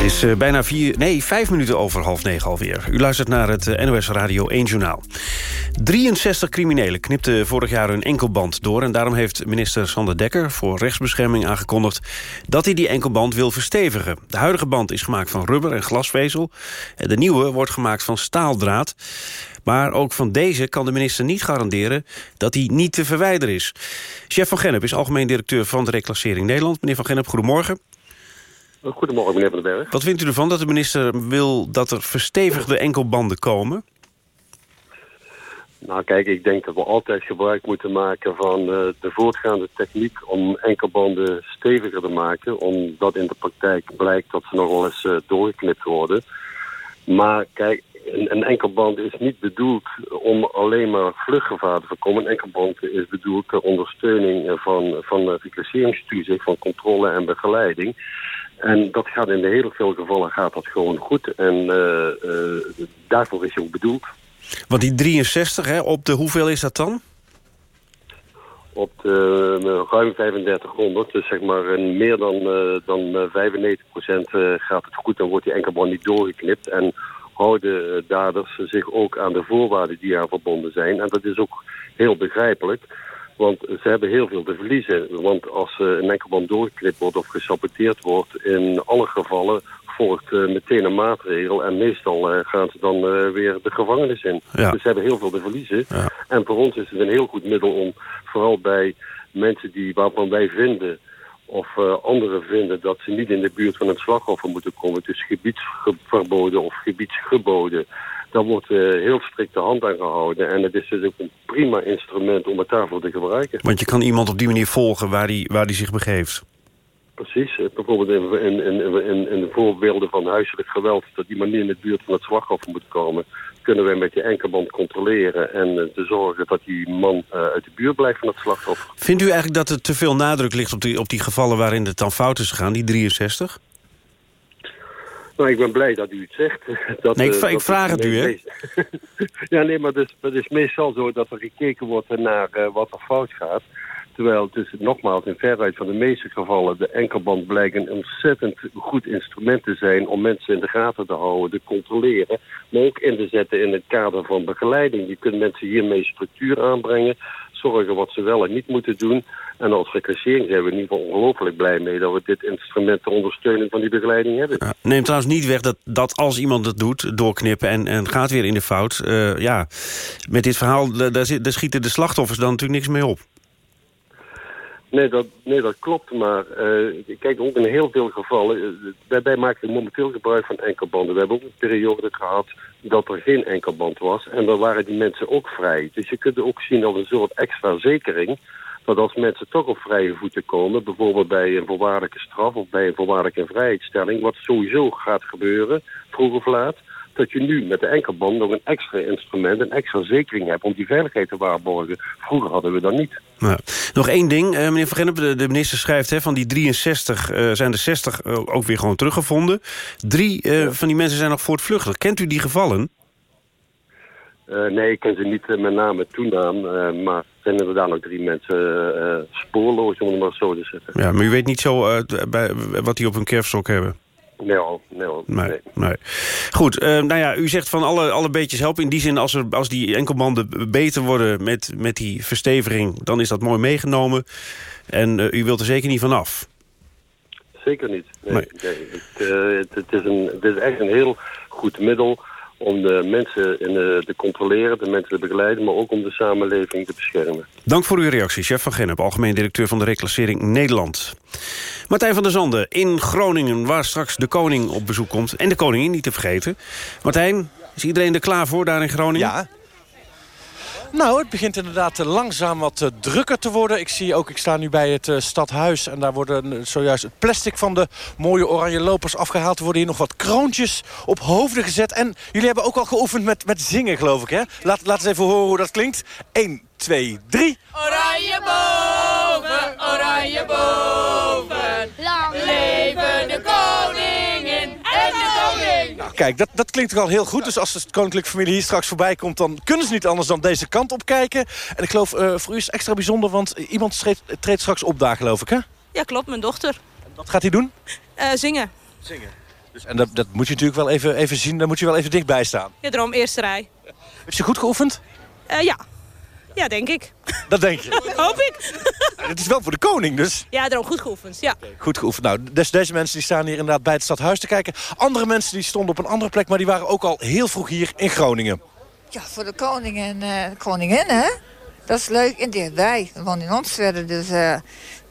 Speaker 3: Het is uh, bijna vier, nee, vijf minuten over half negen alweer. U luistert naar het uh, NOS Radio 1 Journaal. 63 criminelen knipten vorig jaar hun enkelband door... en daarom heeft minister Sander Dekker voor rechtsbescherming aangekondigd... dat hij die enkelband wil verstevigen. De huidige band is gemaakt van rubber en glasvezel. De nieuwe wordt gemaakt van staaldraad. Maar ook van deze kan de minister niet garanderen dat hij niet te verwijderen is. Chef van Gennep is algemeen directeur van de Reclassering Nederland. Meneer van Gennep, goedemorgen.
Speaker 26: Goedemorgen, meneer Van den Berg.
Speaker 3: Wat vindt u ervan dat de minister wil dat er verstevigde enkelbanden komen?
Speaker 26: Nou kijk, ik denk dat we altijd gebruik moeten maken van uh, de voortgaande techniek om enkelbanden steviger te maken. Omdat in de praktijk blijkt dat ze nog wel eens uh, doorgeknipt worden. Maar kijk, een, een, enkelband is niet bedoeld om alleen maar vluchtgevaar te voorkomen. Een enkelband is bedoeld ter ondersteuning van, van reclasseringstoezicht, van controle en begeleiding. En dat gaat in heel veel gevallen gaat dat gewoon goed. En uh, uh, daarvoor is hij ook bedoeld.
Speaker 3: Want die 63, hè, op de hoeveel is dat dan?
Speaker 26: Op de uh, ruim 3500, dus zeg maar meer dan, dan 95% gaat het goed. Dan wordt die enkelband niet doorgeknipt. En houden daders zich ook aan de voorwaarden die aan verbonden zijn. En dat is ook heel begrijpelijk. Want ze hebben heel veel te verliezen. Want als uh, een enkelband doorgeknipt wordt of gesaboteerd wordt... in alle gevallen volgt uh, meteen een maatregel. En meestal uh, gaan ze dan weer de gevangenis in.
Speaker 3: Ja.
Speaker 26: Dus ze hebben heel veel te verliezen.
Speaker 3: Ja.
Speaker 26: En voor ons is het een heel goed middel om... vooral bij mensen die, waarvan wij vinden of anderen vinden dat ze niet in de buurt van het slachtoffer moeten komen. Dus gebiedsverboden of gebiedsgeboden. Daar wordt uh, heel strikte hand aan gehouden. En het is dus ook een prima instrument om het daarvoor te gebruiken.
Speaker 3: Want je kan iemand op die manier volgen waar hij waar die zich begeeft.
Speaker 26: precies. Eh, Bijvoorbeeld in, in, in, in, in de voorbeelden van huiselijk geweld... dat die manier in de buurt van het slachtoffer moet komen... kunnen wij met je enkelband controleren... en uh, te zorgen dat die man uit de buurt blijft van het slachtoffer.
Speaker 3: Vindt u eigenlijk dat er te veel nadruk ligt op die, op die gevallen... waarin het dan fout is gegaan, die 63?
Speaker 26: Nou, ik ben blij dat u het zegt. Dat,
Speaker 3: nee, ik,
Speaker 26: uh,
Speaker 3: ik vraag het u, hè?
Speaker 26: ja, nee, maar het is, het is meestal zo dat er gekeken wordt naar uh, wat er fout gaat. Terwijl het is nogmaals in veruit van de meeste gevallen... de enkelband blijkt een ontzettend goed instrument te zijn... om mensen in de gaten te houden, te controleren... maar ook in te zetten in het kader van begeleiding. Je kunt mensen hiermee structuur aanbrengen... zorgen wat ze wel en niet moeten doen... En als reclassering zijn we in ieder geval ongelooflijk blij mee... dat we dit instrument ter ondersteuning van die begeleiding hebben.
Speaker 3: Ja, neem trouwens niet weg dat, dat als iemand het doet, doorknippen... en, en gaat weer in de fout, uh, ja, met dit verhaal... Daar, daar schieten de slachtoffers dan natuurlijk niks mee op.
Speaker 26: Nee, dat, nee, dat klopt, maar uh, kijk, ook in heel veel gevallen... Uh, daarbij maken we momenteel gebruik van enkelbanden. We hebben ook een periode gehad dat er geen enkelband was... en dan waren die mensen ook vrij. Dus je kunt ook zien als een soort extra zekering... dat als mensen toch op vrije voeten komen... bijvoorbeeld bij een voorwaardelijke straf of bij een voorwaardelijke vrijheidstelling... wat sowieso gaat gebeuren, vroeg of laat dat je nu met de enkelband nog een extra instrument, een extra zekering hebt om die veiligheid te waarborgen. Vroeger hadden we dat niet.
Speaker 3: Nou, nog één ding, uh, meneer Van Gennep, de, de, minister schrijft... Hè, van die 63 uh, zijn er 60 uh, ook weer gewoon teruggevonden. Drie ja. van die mensen zijn nog voortvluchtig. Kent u die gevallen?
Speaker 26: nee, ik ken ze niet met name toenaam. maar er zijn inderdaad nog drie mensen spoorloos, om het maar zo te zeggen.
Speaker 3: Ja, maar u weet niet zo bij, wat die op hun kerfstok hebben?
Speaker 26: Nee, nee,
Speaker 3: nee. nee. Goed, uh, nou ja, u zegt van alle, alle beetjes helpen. In die zin, als, er, als die enkelbanden beter worden met, met die versteviging... dan is dat mooi meegenomen. En uh, u wilt er zeker niet vanaf.
Speaker 26: Zeker niet. Nee, nee. Het, uh, het, het, is een, het is echt een heel goed middel om de mensen in de, te controleren, de mensen te begeleiden... maar ook om de samenleving te beschermen.
Speaker 3: Dank voor uw reactie, chef van Gennep... algemeen directeur van de reclassering Nederland. Martijn van der Zanden in Groningen, waar straks de koning op bezoek komt. En de koningin niet te vergeten. Martijn, is iedereen er klaar voor daar in Groningen?
Speaker 27: Ja. Nou, het begint inderdaad langzaam wat uh, drukker te worden. Ik zie ook, ik sta nu bij het uh, stadhuis... en daar worden zojuist het plastic van de mooie oranje lopers afgehaald. Er worden hier nog wat kroontjes op hoofden gezet. En jullie hebben ook al geoefend met, met zingen, geloof ik, hè? Laat, laat eens even horen hoe dat klinkt. 1, 2, 3.
Speaker 28: Oranje boven,
Speaker 27: kijk, dat, dat klinkt toch al heel goed. Dus als de koninklijke familie hier straks voorbij komt... dan kunnen ze niet anders dan deze kant op kijken. En ik geloof, uh, voor u is het extra bijzonder... want iemand treedt, treedt straks op daar, geloof ik, hè?
Speaker 29: Ja, klopt. Mijn dochter.
Speaker 27: En wat gaat hij doen?
Speaker 29: Uh, zingen.
Speaker 27: Zingen. Dus, en dat, dat moet je natuurlijk wel even, even zien. Daar moet je wel even dichtbij staan.
Speaker 29: Ja, daarom eerste rij.
Speaker 27: Heeft ze goed geoefend?
Speaker 29: Uh, ja. Ja, denk ik.
Speaker 27: Dat denk je?
Speaker 29: Hoop ik.
Speaker 27: Het is wel voor de koning, dus.
Speaker 29: Ja, daarom goed geoefend, ja.
Speaker 27: Okay, goed geoefend. Nou, dus deze mensen die staan hier inderdaad bij het stadhuis te kijken. Andere mensen die stonden op een andere plek, maar die waren ook al heel vroeg hier in Groningen.
Speaker 30: Ja, voor de koning en uh, koningin, hè? Dat is leuk en dichtbij. We wonen in Onstwedde, dus uh,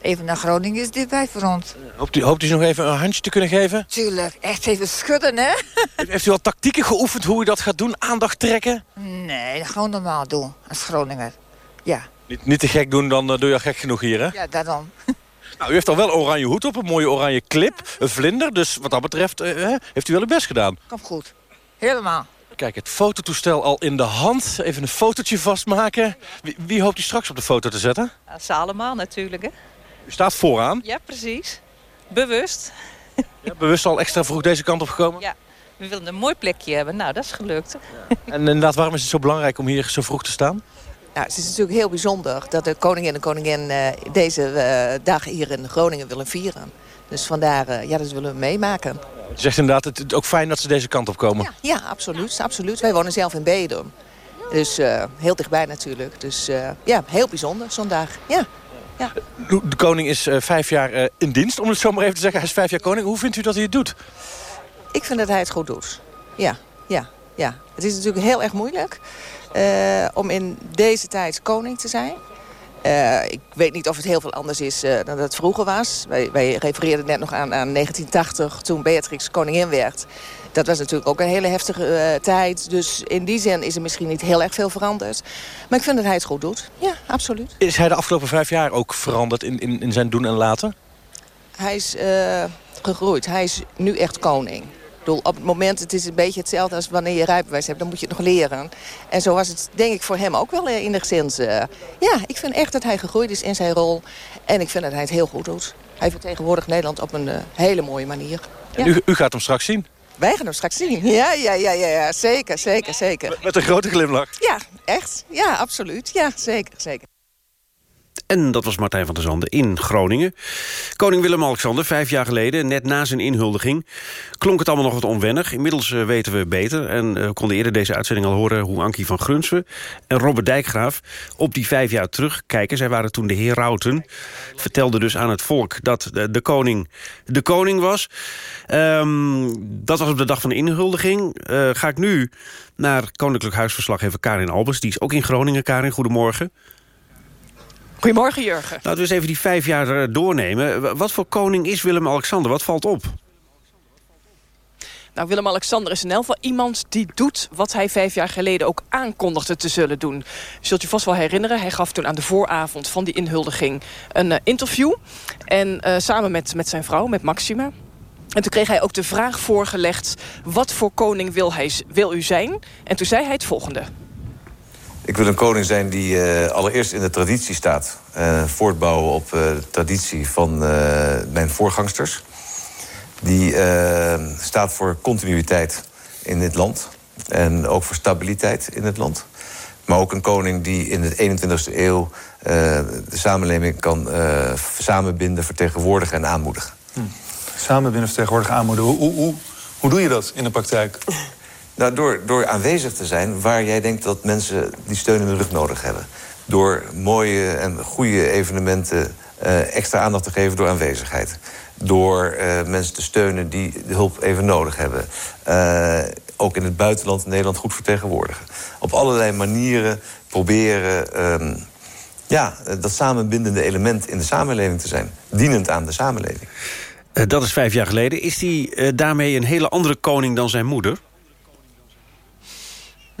Speaker 30: even naar Groningen is dichtbij voor ons.
Speaker 27: Hoopt u, hoopt u nog even een handje te kunnen geven?
Speaker 30: Tuurlijk, echt even schudden, hè?
Speaker 27: Heeft u al tactieken geoefend hoe u dat gaat doen? Aandacht trekken?
Speaker 30: Nee, gewoon normaal doen, als Groninger. Ja.
Speaker 27: Niet, niet te gek doen, dan uh, doe je al gek genoeg hier, hè?
Speaker 30: Ja, daarom.
Speaker 27: Nou, u heeft al wel oranje hoed op, een mooie oranje clip, een vlinder. Dus wat dat betreft uh, heeft u wel het best gedaan.
Speaker 30: Komt goed. Helemaal.
Speaker 27: Kijk, het fototoestel al in de hand. Even een fotootje vastmaken. Wie, wie hoopt u straks op de foto te zetten?
Speaker 29: Allemaal natuurlijk, hè?
Speaker 27: U staat vooraan?
Speaker 29: Ja, precies. Bewust.
Speaker 27: Ja, bewust al extra vroeg deze kant op gekomen?
Speaker 29: Ja. We willen een mooi plekje hebben. Nou, dat is gelukt.
Speaker 27: Ja. En inderdaad, waarom is het zo belangrijk om hier zo vroeg te staan?
Speaker 30: Nou, het is natuurlijk heel bijzonder dat de koning en de koningin uh, deze uh, dagen hier in Groningen willen vieren. Dus vandaar, uh, ja, dat willen we meemaken.
Speaker 27: Je zegt inderdaad, het is ook fijn dat ze deze kant op komen.
Speaker 30: Ja, ja absoluut, absoluut. Wij wonen zelf in Bedum. Dus heel dichtbij natuurlijk. Dus ja, heel bijzonder zondag. Ja. Ja.
Speaker 27: De koning is vijf jaar in dienst, om het zo maar even te zeggen. Hij is vijf jaar koning. Hoe vindt u dat hij het doet?
Speaker 30: Ik vind dat hij het goed doet. Ja, ja, ja. Het is natuurlijk heel erg moeilijk. Uh, om in deze tijd koning te zijn. Uh, ik weet niet of het heel veel anders is uh, dan dat het vroeger was. Wij, wij refereerden net nog aan, aan 1980, toen Beatrix koningin werd. Dat was natuurlijk ook een hele heftige tijd. Dus in die zin is er misschien niet heel erg veel veranderd. Maar ik vind dat hij het goed doet. Ja, absoluut.
Speaker 27: Is hij de afgelopen vijf jaar ook veranderd in, in, in zijn doen en laten?
Speaker 30: hij is eh, gegroeid. Hij is nu echt koning. Bedoel, op het moment, het is een beetje hetzelfde als wanneer je rijbewijs hebt. Dan moet je het nog leren. En zo was het denk ik voor hem ook wel uh, enigszins. Uh, ja, ik vind echt dat hij gegroeid is in zijn rol. En ik vind dat hij het heel goed doet. Hij vertegenwoordigt Nederland op een uh, hele mooie manier.
Speaker 27: Ja. U, u gaat hem straks zien?
Speaker 30: Wij gaan hem straks zien. Ja, ja, ja, ja, ja. zeker, zeker, zeker.
Speaker 27: Met een grote glimlach?
Speaker 30: Ja, echt. Ja, absoluut. Ja, zeker, zeker.
Speaker 3: En dat was Martijn van der Zanden in Groningen. Koning Willem-Alexander, vijf jaar geleden, net na zijn inhuldiging... klonk het allemaal nog wat onwennig. Inmiddels uh, weten we beter. En we konden eerder deze uitzending al horen... hoe Ankie van Grunsven en Robert Dijkgraaf op die vijf jaar terugkijken. Zij waren toen de herauten. Vertelden dus aan het volk dat de, de koning de koning was. Um, dat was op de dag van de inhuldiging. Uh, ga ik nu naar Koninklijk Huisverslaggever Karin Albers. Die is ook in Groningen. Karin, goedemorgen.
Speaker 31: Goedemorgen, Jurgen.
Speaker 3: Laten we eens even die vijf jaar doornemen. Wat voor koning is Willem-Alexander? Wat valt op?
Speaker 31: Nou, Willem-Alexander is in elk geval iemand die doet wat hij vijf jaar geleden ook aankondigde te zullen doen. Je zult je vast wel herinneren, hij gaf toen aan de vooravond van die inhuldiging een uh, interview. En uh, samen met, met zijn vrouw, met Maxima. En toen kreeg hij ook de vraag voorgelegd, wat voor koning wil, hij, wil u zijn? En toen zei hij het volgende.
Speaker 32: Ik wil een koning zijn die uh, allereerst in de traditie staat. Uh, voortbouwen op uh, de traditie van mijn voorgangsters. Die staat voor continuïteit in dit land. En ook voor stabiliteit in het land. Maar ook een koning die in de 21ste eeuw de samenleving kan samenbinden, vertegenwoordigen en aanmoedigen.
Speaker 33: Hm. Samenbinden, vertegenwoordigen, aanmoedigen. Hoe, hoe, hoe doe je dat in de praktijk?
Speaker 32: Nou, door, aanwezig te zijn waar jij denkt dat mensen die steun in de rug nodig hebben. Door mooie en goede evenementen uh, extra aandacht te geven door aanwezigheid. Door uh, mensen te steunen die hulp even nodig hebben. Uh, ook in het buitenland in Nederland goed vertegenwoordigen. Op allerlei manieren proberen um, ja, dat samenbindende element in de samenleving te zijn. Dienend aan de samenleving.
Speaker 3: dat is vijf jaar geleden. Is hij daarmee een hele andere koning dan zijn moeder?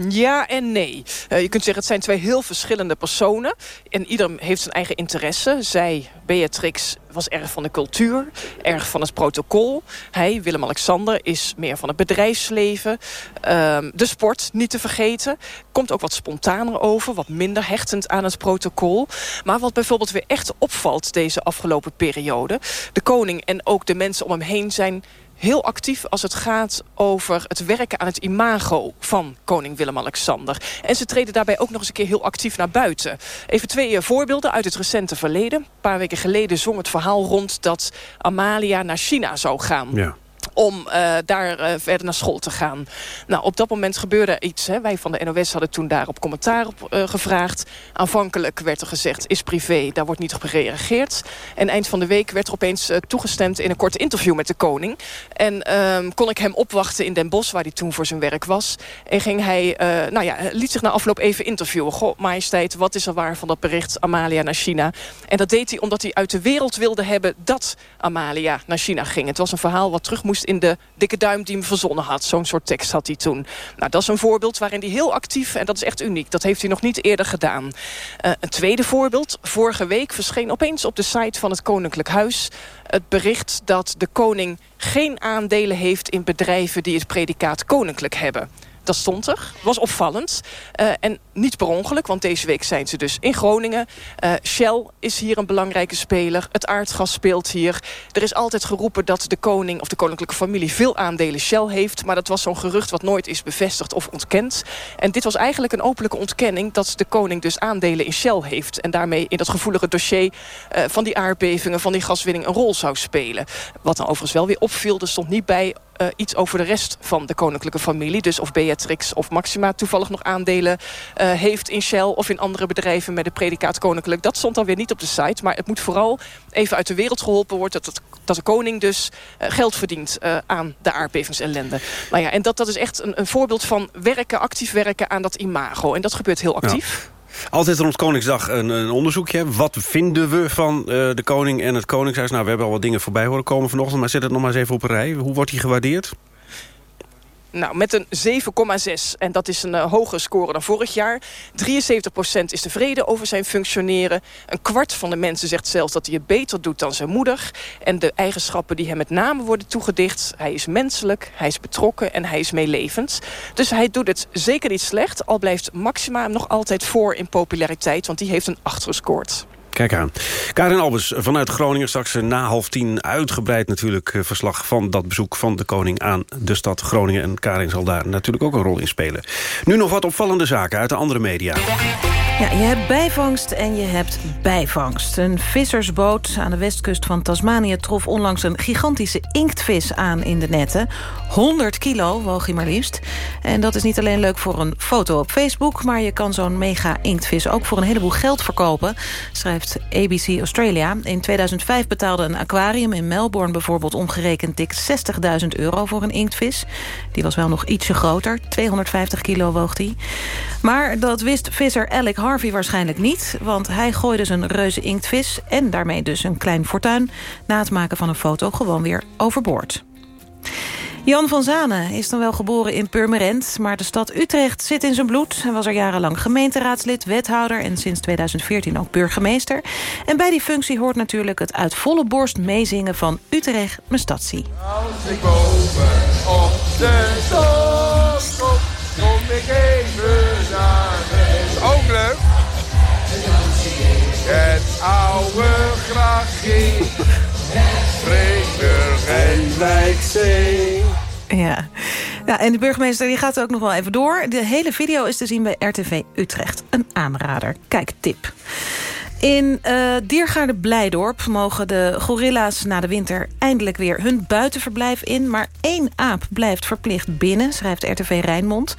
Speaker 31: Ja en nee. Uh, je kunt zeggen, het zijn twee heel verschillende personen. En ieder heeft zijn eigen interesse. Zij, Beatrix, was erg van de cultuur, erg van het protocol. Hij, Willem-Alexander, is meer van het bedrijfsleven. Uh, de sport, niet te vergeten. Komt ook wat spontaner over, wat minder hechtend aan het protocol. Maar wat bijvoorbeeld weer echt opvalt deze afgelopen periode... de koning en ook de mensen om hem heen zijn heel actief als het gaat over het werken aan het imago van koning Willem-Alexander. En ze treden daarbij ook nog eens een keer heel actief naar buiten. Even twee voorbeelden uit het recente verleden. Een paar weken geleden zong het verhaal rond dat Amalia naar China zou gaan.
Speaker 3: Ja
Speaker 31: om uh, daar uh, verder naar school te gaan. Nou, op dat moment gebeurde iets. Hè. Wij van de NOS hadden toen daar op commentaar op uh, gevraagd. Aanvankelijk werd er gezegd, is privé, daar wordt niet op gereageerd. En eind van de week werd er opeens toegestemd in een kort interview met de koning. En ehm, kon ik hem opwachten in Den Bosch, waar hij toen voor zijn werk was. En ging hij, nou ja, liet zich na afloop even interviewen. Goh, majesteit, wat is er waar van dat bericht Amalia naar China? En dat deed hij omdat hij uit de wereld wilde hebben dat Amalia naar China ging. Het was een verhaal wat terug moest in de dikke duim die hem verzonnen had. Zo'n soort tekst had hij toen. Nou, dat is een voorbeeld waarin hij heel actief... en dat is echt uniek, dat heeft hij nog niet eerder gedaan. Uh, een tweede voorbeeld. Vorige week verscheen opeens op de site van het Koninklijk Huis... het bericht dat de koning geen aandelen heeft... in bedrijven die het predicaat koninklijk hebben. Dat stond er. Was opvallend. Uh, en niet per ongeluk, want deze week zijn ze dus in Groningen. Uh, Shell is hier een belangrijke speler. Het aardgas speelt hier. Er is altijd geroepen dat de koning of de koninklijke familie... veel aandelen Shell heeft. Maar dat was zo'n gerucht wat nooit is bevestigd of ontkend. En dit was eigenlijk een openlijke ontkenning... dat de koning dus aandelen in Shell heeft. En daarmee in dat gevoelige dossier uh, van die aardbevingen... van die gaswinning een rol zou spelen. Wat dan overigens wel weer opviel, er stond niet bij... Uh, iets over de rest van de koninklijke familie. Dus of Beatrix of Maxima toevallig nog aandelen uh, heeft in Shell... of in andere bedrijven met de predicaat koninklijk. Dat stond dan weer niet op de site. Maar het moet vooral even uit de wereld geholpen worden... dat, dat de koning dus uh, geld verdient aan de aardbevingsellende. Nou ja, en dat, dat is echt een, een voorbeeld van werken, actief werken aan dat imago. En dat gebeurt heel actief.
Speaker 3: Altijd rond Koningsdag een, een, onderzoekje. Wat vinden we van uh, de koning en het koningshuis? Nou, we hebben al wat dingen voorbij horen komen vanochtend... maar zet het nog maar eens even op een rij. Hoe wordt hij gewaardeerd?
Speaker 31: Nou, met een 7,6. En dat is een uh, hogere score dan vorig jaar. 73% is tevreden over zijn functioneren. Een kwart van de mensen zegt zelfs dat hij het beter doet dan zijn moeder. En de eigenschappen die hem met name worden toegedicht... hij is menselijk, hij is betrokken en hij is meelevend. Dus hij doet het zeker niet slecht. Al blijft Maxima nog altijd voor in populariteit... want die heeft een 8 gescoord.
Speaker 3: Kijk aan. Karin Albers vanuit Groningen. Straks na half tien uitgebreid natuurlijk eh, verslag van dat bezoek van de koning aan de stad Groningen. En Karin zal daar natuurlijk ook een rol in spelen. Nu nog wat opvallende zaken uit de andere media.
Speaker 4: Ja, je hebt bijvangst en je hebt bijvangst. Een vissersboot aan de westkust van Tasmanië... trof onlangs een gigantische inktvis aan in de netten. 100 kilo woog hij maar liefst. En dat is niet alleen leuk voor een foto op Facebook... maar je kan zo'n mega-inktvis ook voor een heleboel geld verkopen... schrijft ABC Australia. In 2005 betaalde een aquarium in Melbourne bijvoorbeeld... omgerekend dik 60.000 euro voor een inktvis. Die was wel nog ietsje groter. 250 kilo woog hij. Maar dat wist visser Alec Harvey waarschijnlijk niet... want hij gooide zijn reuze inktvis en daarmee dus een klein fortuin... na het maken van een foto gewoon weer overboord. Jan van Zanen is dan wel geboren in Purmerend... maar de stad Utrecht zit in zijn bloed. Hij was er jarenlang gemeenteraadslid, wethouder... en sinds 2014 ook burgemeester. En bij die functie hoort natuurlijk het uit volle borst meezingen... van Utrecht, mijn stadsie. Als ik op de
Speaker 28: tocht kom ik even ook leuk. Het oude grachtje, Vreemder en Wijkzee.
Speaker 4: Ja. ja, en de burgemeester die gaat ook nog wel even door. De hele video is te zien bij RTV Utrecht. Een aanrader. Kijk, tip. In uh, Diergaarde Blijdorp mogen de gorilla's na de winter eindelijk weer hun buitenverblijf in. Maar één aap blijft verplicht binnen, schrijft RTV Rijnmond.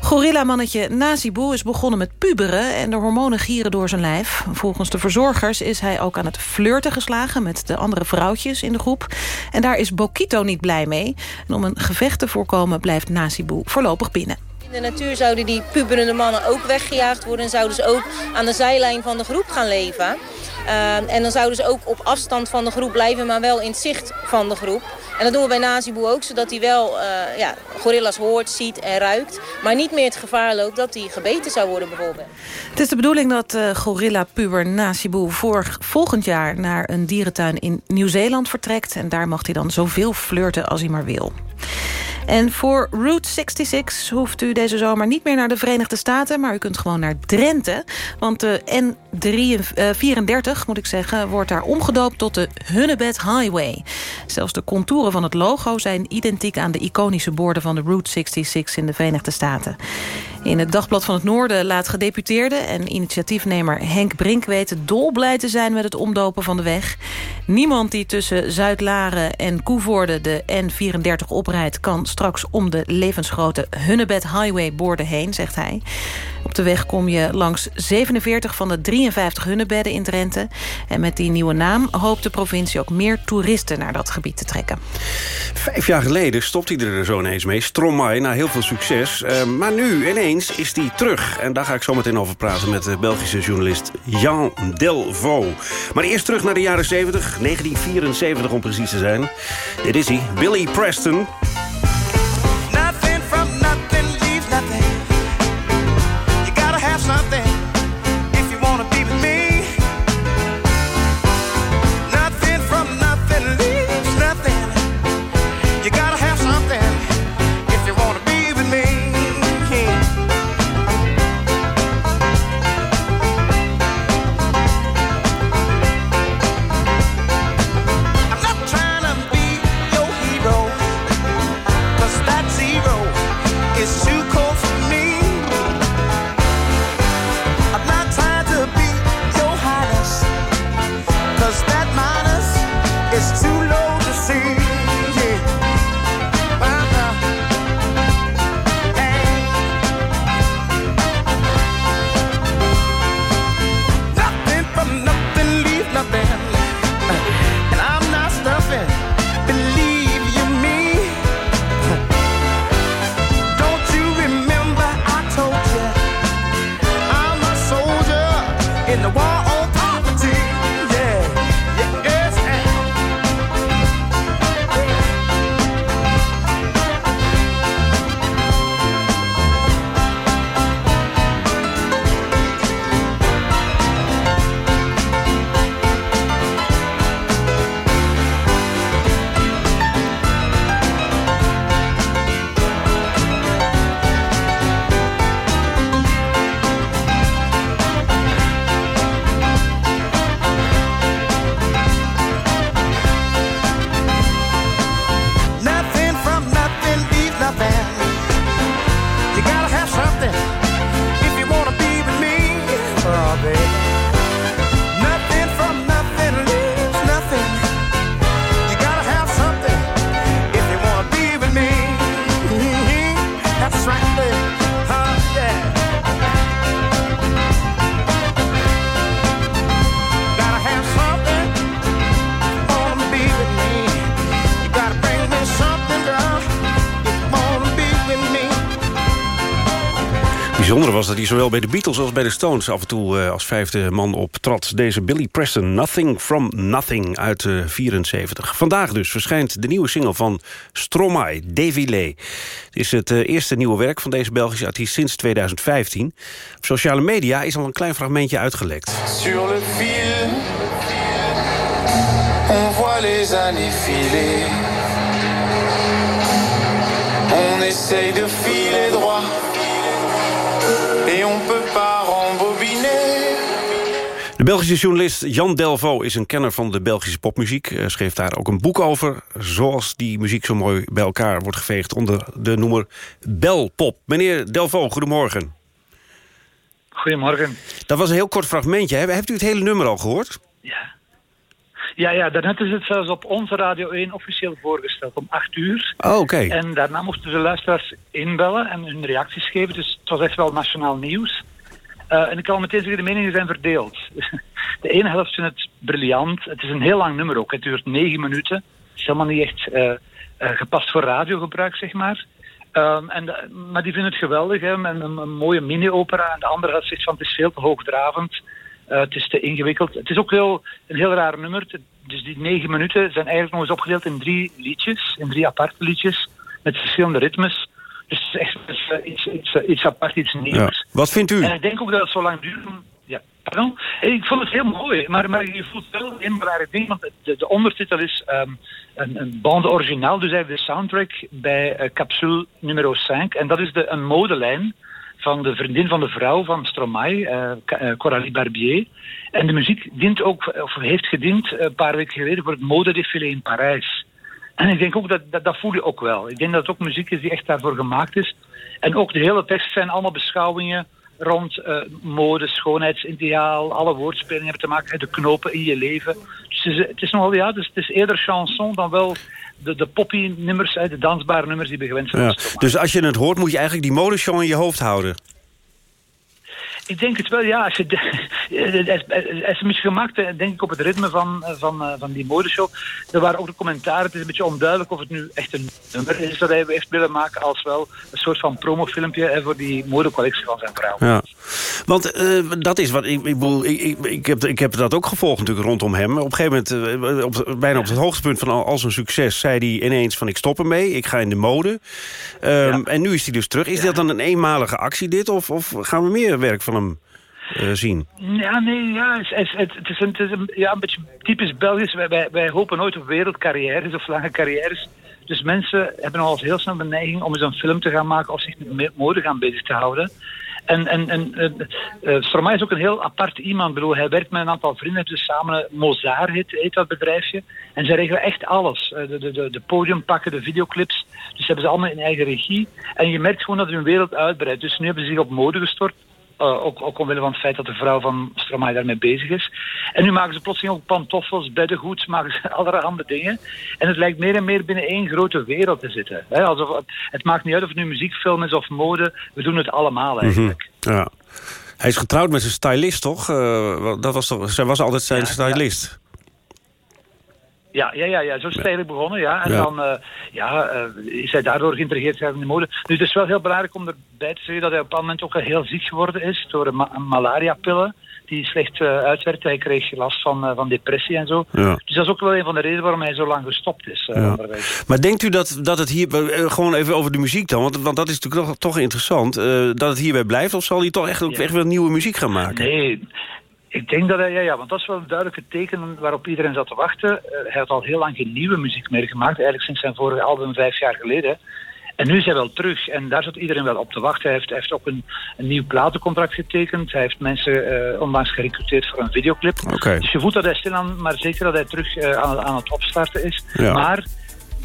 Speaker 4: Gorilla-mannetje Nazibu is begonnen met puberen... en de hormonen gieren door zijn lijf. Volgens de verzorgers is hij ook aan het flirten geslagen... met de andere vrouwtjes in de groep. En daar is Bokito niet blij mee. En om een gevecht te voorkomen blijft Nazibu voorlopig binnen.
Speaker 34: In de natuur zouden die puberende mannen ook weggejaagd worden... en zouden ze ook aan de zijlijn van de groep gaan leven. Uh, en dan zouden ze ook op afstand van de groep blijven... maar wel in het zicht van de groep. En dat doen we bij Nazibu ook, zodat hij wel uh, ja, gorillas hoort, ziet en ruikt. Maar niet meer het gevaar loopt dat hij gebeten zou worden bijvoorbeeld.
Speaker 4: Het is de bedoeling dat uh, gorilla-puber Nazibu voor, volgend jaar... naar een dierentuin in Nieuw-Zeeland vertrekt. En daar mag hij dan zoveel flirten als hij maar wil. En voor Route 66 hoeft u deze zomer niet meer naar de Verenigde Staten... maar u kunt gewoon naar Drenthe. Want de N34, moet ik zeggen, wordt daar omgedoopt tot de Hunnebed Highway. Zelfs de contouren van het logo zijn identiek aan de iconische borden... van de Route 66 in de Verenigde Staten. In het Dagblad van het Noorden laat gedeputeerde en initiatiefnemer Henk Brink weten dolblij te zijn met het omdopen van de weg. Niemand die tussen Zuid-Laren en Koevoorde de N34 oprijdt... kan straks om de levensgrote Hunnebed Highway borden heen, zegt hij. Op de weg kom je langs 47 van de 53 hunnebedden in Drenthe. En met die nieuwe naam hoopt de provincie ook meer toeristen naar dat gebied te trekken.
Speaker 3: Vijf jaar geleden stopte hij er zo ineens mee. Stromae, na heel veel succes. Uh, maar nu ineens is hij terug. En daar ga ik zo meteen over praten met de Belgische journalist Jan Delvaux. Maar eerst terug naar de jaren 70, 1974 om precies te zijn. Dit is hij, Billy Preston. Bijzondere was dat hij zowel bij de Beatles als bij de Stones... af en toe uh, als vijfde man optrad. Deze Billy Preston, Nothing From Nothing uit uh, 74. Vandaag dus verschijnt de nieuwe single van Stromae, Défilé. Het is het uh, eerste nieuwe werk van deze Belgische artiest sinds 2015. Op sociale media is al een klein fragmentje uitgelekt.
Speaker 35: Sur le fil, on voit les années filer. On essaye de filer
Speaker 3: De Belgische journalist Jan Delvaux is een kenner van de Belgische popmuziek. Hij schreef daar ook een boek over. Zoals die muziek zo mooi bij elkaar wordt geveegd onder de noemer Belpop. Meneer Delvaux, goedemorgen.
Speaker 36: Goedemorgen.
Speaker 3: Dat was een heel kort fragmentje. Hebt u het hele nummer al gehoord?
Speaker 36: Ja. Ja, ja, daarnet is het zelfs op onze Radio 1 officieel voorgesteld om 8 uur.
Speaker 3: Oh, oké.
Speaker 36: En daarna moesten de luisteraars inbellen en hun reacties geven. Dus het was echt wel nationaal nieuws. Uh, en ik kan meteen zeggen, de meningen zijn verdeeld. De ene helft vindt het briljant. Het is een heel lang nummer ook. Het duurt negen minuten. Het is helemaal niet echt uh, gepast voor radiogebruik, zeg maar. Um, en maar die vinden het geweldig. Hè? Een, een mooie mini-opera. En de andere helft zegt van het is veel te hoogdravend. Uh, het is te ingewikkeld. Het is ook heel, een heel raar nummer. Dus die negen minuten zijn eigenlijk nog eens opgedeeld in drie liedjes. In drie aparte liedjes. Met verschillende ritmes. Dus echt uh, iets, iets, iets apart, iets nieuws.
Speaker 3: Ja. Wat vindt u?
Speaker 36: En ik denk ook dat het zo lang duurt. Ja, pardon? Ik vond het heel mooi. Maar, maar je voelt wel een belangrijk ding. Want de, de ondertitel is um, een, een bande originaal. Dus eigenlijk de soundtrack bij uh, Capsule nummer 5. En dat is de, een modelijn van de vriendin van de vrouw van Stromae, uh, Coralie Barbier. En de muziek dient ook, of heeft gediend een paar weken geleden voor het modedefilé in Parijs. En ik denk ook dat, dat, dat voel je ook wel. Ik denk dat het ook muziek is die echt daarvoor gemaakt is. En ook de hele tekst zijn allemaal beschouwingen rond uh, mode, schoonheidsideaal. Alle woordspelingen hebben te maken met de knopen in je leven. Dus het is, het is nogal, ja, dus het is eerder chanson dan wel de, de poppy-nummers, de dansbare nummers die we gewend zijn.
Speaker 3: Ja. Dus als je het hoort, moet je eigenlijk die modeshow in je hoofd houden.
Speaker 36: Ik denk het wel, ja. Als je het is een beetje gemaakt, denk ik, op het ritme van, van, van die modeshow. Er waren ook de commentaren. Het is een beetje onduidelijk of het nu echt een nummer is dat hij heeft willen maken. Als wel een soort van promofilmpje voor die modecollectie van zijn vrouw.
Speaker 3: Ja. Want uh, dat is wat ik, ik, ik, ik, ik, heb, ik heb dat ook gevolgd natuurlijk rondom hem. Op een gegeven moment, op, bijna op het hoogtepunt van al, al zijn succes, zei hij ineens van ik stop ermee, ik ga in de mode. Um, ja. En nu is hij dus terug. Is ja. dat dan een eenmalige actie dit? Of, of gaan we meer werk van uh, zien?
Speaker 36: Ja, nee, ja, het, het, het, is, een, het is een, ja, een beetje typisch Belgisch. Wij, wij, wij hopen nooit op wereldcarrières of lange carrières. Dus mensen hebben al heel snel de neiging om eens een film te gaan maken of zich met mode gaan bezig te houden. En, en, en uh, uh, Stromae is ook een heel apart iemand. Bedoel, hij werkt met een aantal vrienden, dus samen Mozart heet, heet dat bedrijfje. En zij regelen echt alles. Uh, de, de, de podium pakken, de videoclips. Dus hebben ze allemaal in eigen regie. En je merkt gewoon dat hun wereld uitbreidt. Dus nu hebben ze zich op mode gestort. Uh, ook, ook omwille van het feit dat de vrouw van Stromae daarmee bezig is. En nu maken ze plotseling ook pantoffels, beddengoed, maken ze allerhande dingen. En het lijkt meer en meer binnen één grote wereld te zitten. Hè? Alsof het, het maakt niet uit of het nu muziekfilm is of mode, we doen het allemaal eigenlijk.
Speaker 3: Mm -hmm. Ja. Hij is getrouwd met zijn stylist, toch? Uh, dat was toch zij was altijd zijn ja, stylist.
Speaker 36: Ja. Ja, ja, ja, ja, zo is het eigenlijk begonnen. Ja. En ja. dan uh, ja, uh, is hij daardoor geïntegreerd in de mode. Dus het is wel heel belangrijk om erbij te zeggen dat hij op een bepaald moment ook heel ziek geworden is door ma malaria-pillen die slecht uh, uitwerkte. Hij kreeg last van, van depressie en zo.
Speaker 3: Ja.
Speaker 36: Dus dat is ook wel een van de redenen waarom hij zo lang gestopt is.
Speaker 3: Ja. Maar denkt u dat, dat het hier, gewoon even over de muziek dan, want, want dat is natuurlijk toch, toch interessant, dat het hierbij blijft? Of zal hij toch echt, ook echt wel nieuwe muziek gaan maken?
Speaker 36: Nee, ik denk dat hij, ja, ja, want dat is wel een duidelijke teken waarop iedereen zat te wachten. Uh, hij had al heel lang geen nieuwe muziek meer gemaakt, eigenlijk sinds zijn vorige album vijf jaar geleden. En nu is hij wel terug en daar zat iedereen wel op te wachten. Hij heeft, hij heeft ook een, een nieuw platencontract getekend. Hij heeft mensen uh, onlangs gerecruiteerd voor een videoclip.
Speaker 3: Okay.
Speaker 36: Dus je voelt dat hij stilaan, maar zeker dat hij terug uh, aan, aan het opstarten is.
Speaker 3: Ja.
Speaker 36: Maar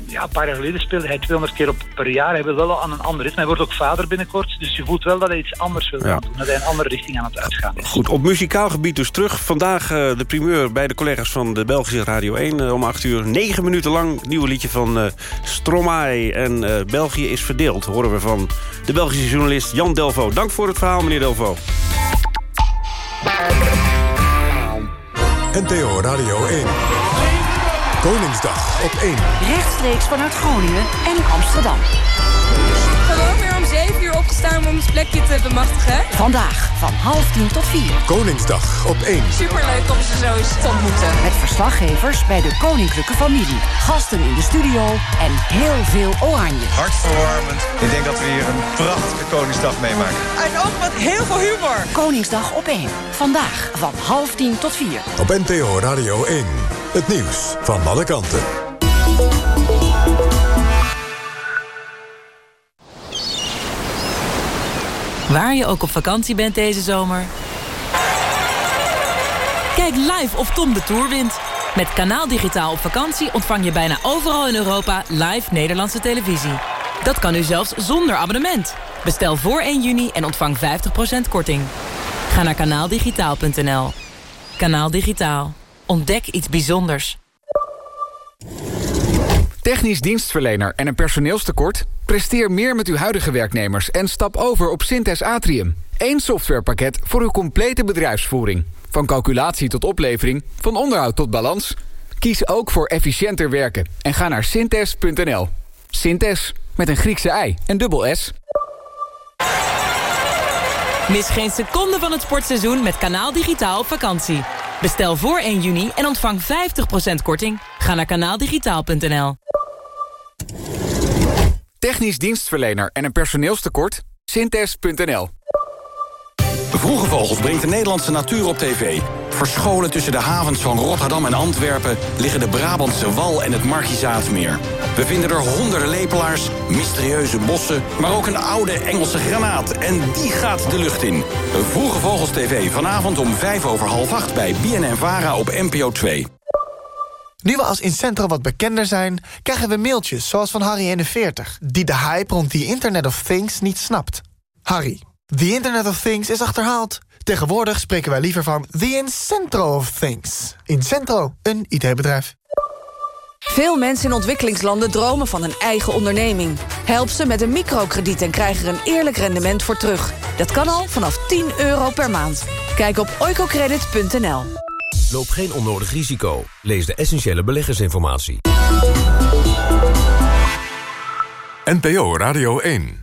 Speaker 36: ja, een paar jaar geleden speelde hij 200 keer op per jaar. Hij wil wel aan een ander ritme. Hij wordt ook vader binnenkort. Dus je voelt wel dat hij iets anders wil
Speaker 3: ja.
Speaker 36: doen. Dat hij een andere richting aan het uitgaan is.
Speaker 3: Goed, op muzikaal gebied dus terug. Vandaag uh, de primeur bij de collega's van de Belgische Radio 1 uh, om 8 uur. 9 minuten lang nieuwe liedje van uh, Stromae. En België is verdeeld, horen we van de Belgische journalist Jan Delvo. Dank voor het verhaal, meneer Delvo.
Speaker 1: NTO Radio 1. Koningsdag op 1.
Speaker 37: Rechtstreeks vanuit Groningen en Amsterdam.
Speaker 38: Gewoon weer om 7 uur opgestaan om
Speaker 29: ons plekje te bemachtigen.
Speaker 6: Vandaag van half tien tot vier.
Speaker 1: Koningsdag op 1.
Speaker 29: Superleuk om ze zo eens te ontmoeten.
Speaker 6: Met verslaggevers bij de koninklijke familie. Gasten in de studio en heel veel oranje.
Speaker 39: Hartverwarmend. Ik denk dat we hier een prachtige Koningsdag meemaken.
Speaker 6: En ook met heel veel humor. Koningsdag op 1. Vandaag van half tien tot vier.
Speaker 1: Op NPO Radio 1. Het nieuws van alle kanten.
Speaker 40: Waar je ook op vakantie bent deze zomer. Kijk live of Tom de Tour wint. Met Kanaal Digitaal op vakantie ontvang je bijna overal in Europa live Nederlandse televisie. Dat kan nu zelfs zonder abonnement. Bestel voor 1 juni en ontvang 50% korting. Ga naar kanaaldigitaal.nl. Kanaal Digitaal. Ontdek iets bijzonders.
Speaker 21: Technisch dienstverlener en een personeelstekort? Presteer meer met uw huidige werknemers en stap over op Synthes Atrium. Eén softwarepakket voor uw complete bedrijfsvoering. Van calculatie tot oplevering, van onderhoud tot balans. Kies ook voor efficiënter werken en ga naar synthes.nl. Synthes, met een Griekse i en dubbel S.
Speaker 40: Mis geen seconde van het sportseizoen met Kanaal Digitaal op vakantie. Bestel voor 1 juni en ontvang 50% korting. Ga naar kanaaldigitaal.nl.
Speaker 21: Technisch dienstverlener en een personeelstekort? Synthes.nl
Speaker 8: Vroege Vogels brengt de Nederlandse natuur op tv. Verscholen tussen de havens van Rotterdam en Antwerpen... liggen de Brabantse Wal en het Markizaatmeer. We vinden er honderden lepelaars, mysterieuze bossen... maar ook een oude Engelse granaat. En die gaat de lucht in. Vroege Vogels TV vanavond om vijf over half acht... bij BNN-VARA op NPO 2.
Speaker 41: Nu we als Incentro wat bekender zijn... krijgen we mailtjes zoals van Harry41... die de hype rond the Internet of Things niet snapt. Harry, the Internet of Things is achterhaald. Tegenwoordig spreken wij liever van the Incentro of Things. Incentro, een IT-bedrijf.
Speaker 42: Veel mensen in ontwikkelingslanden dromen van een eigen onderneming. Help ze met een microkrediet en krijg er een eerlijk rendement voor terug. Dat kan al vanaf 10 euro per maand. Kijk op oicocredit.nl.
Speaker 43: Loop geen onnodig risico. Lees de essentiële beleggersinformatie.
Speaker 1: NPO Radio 1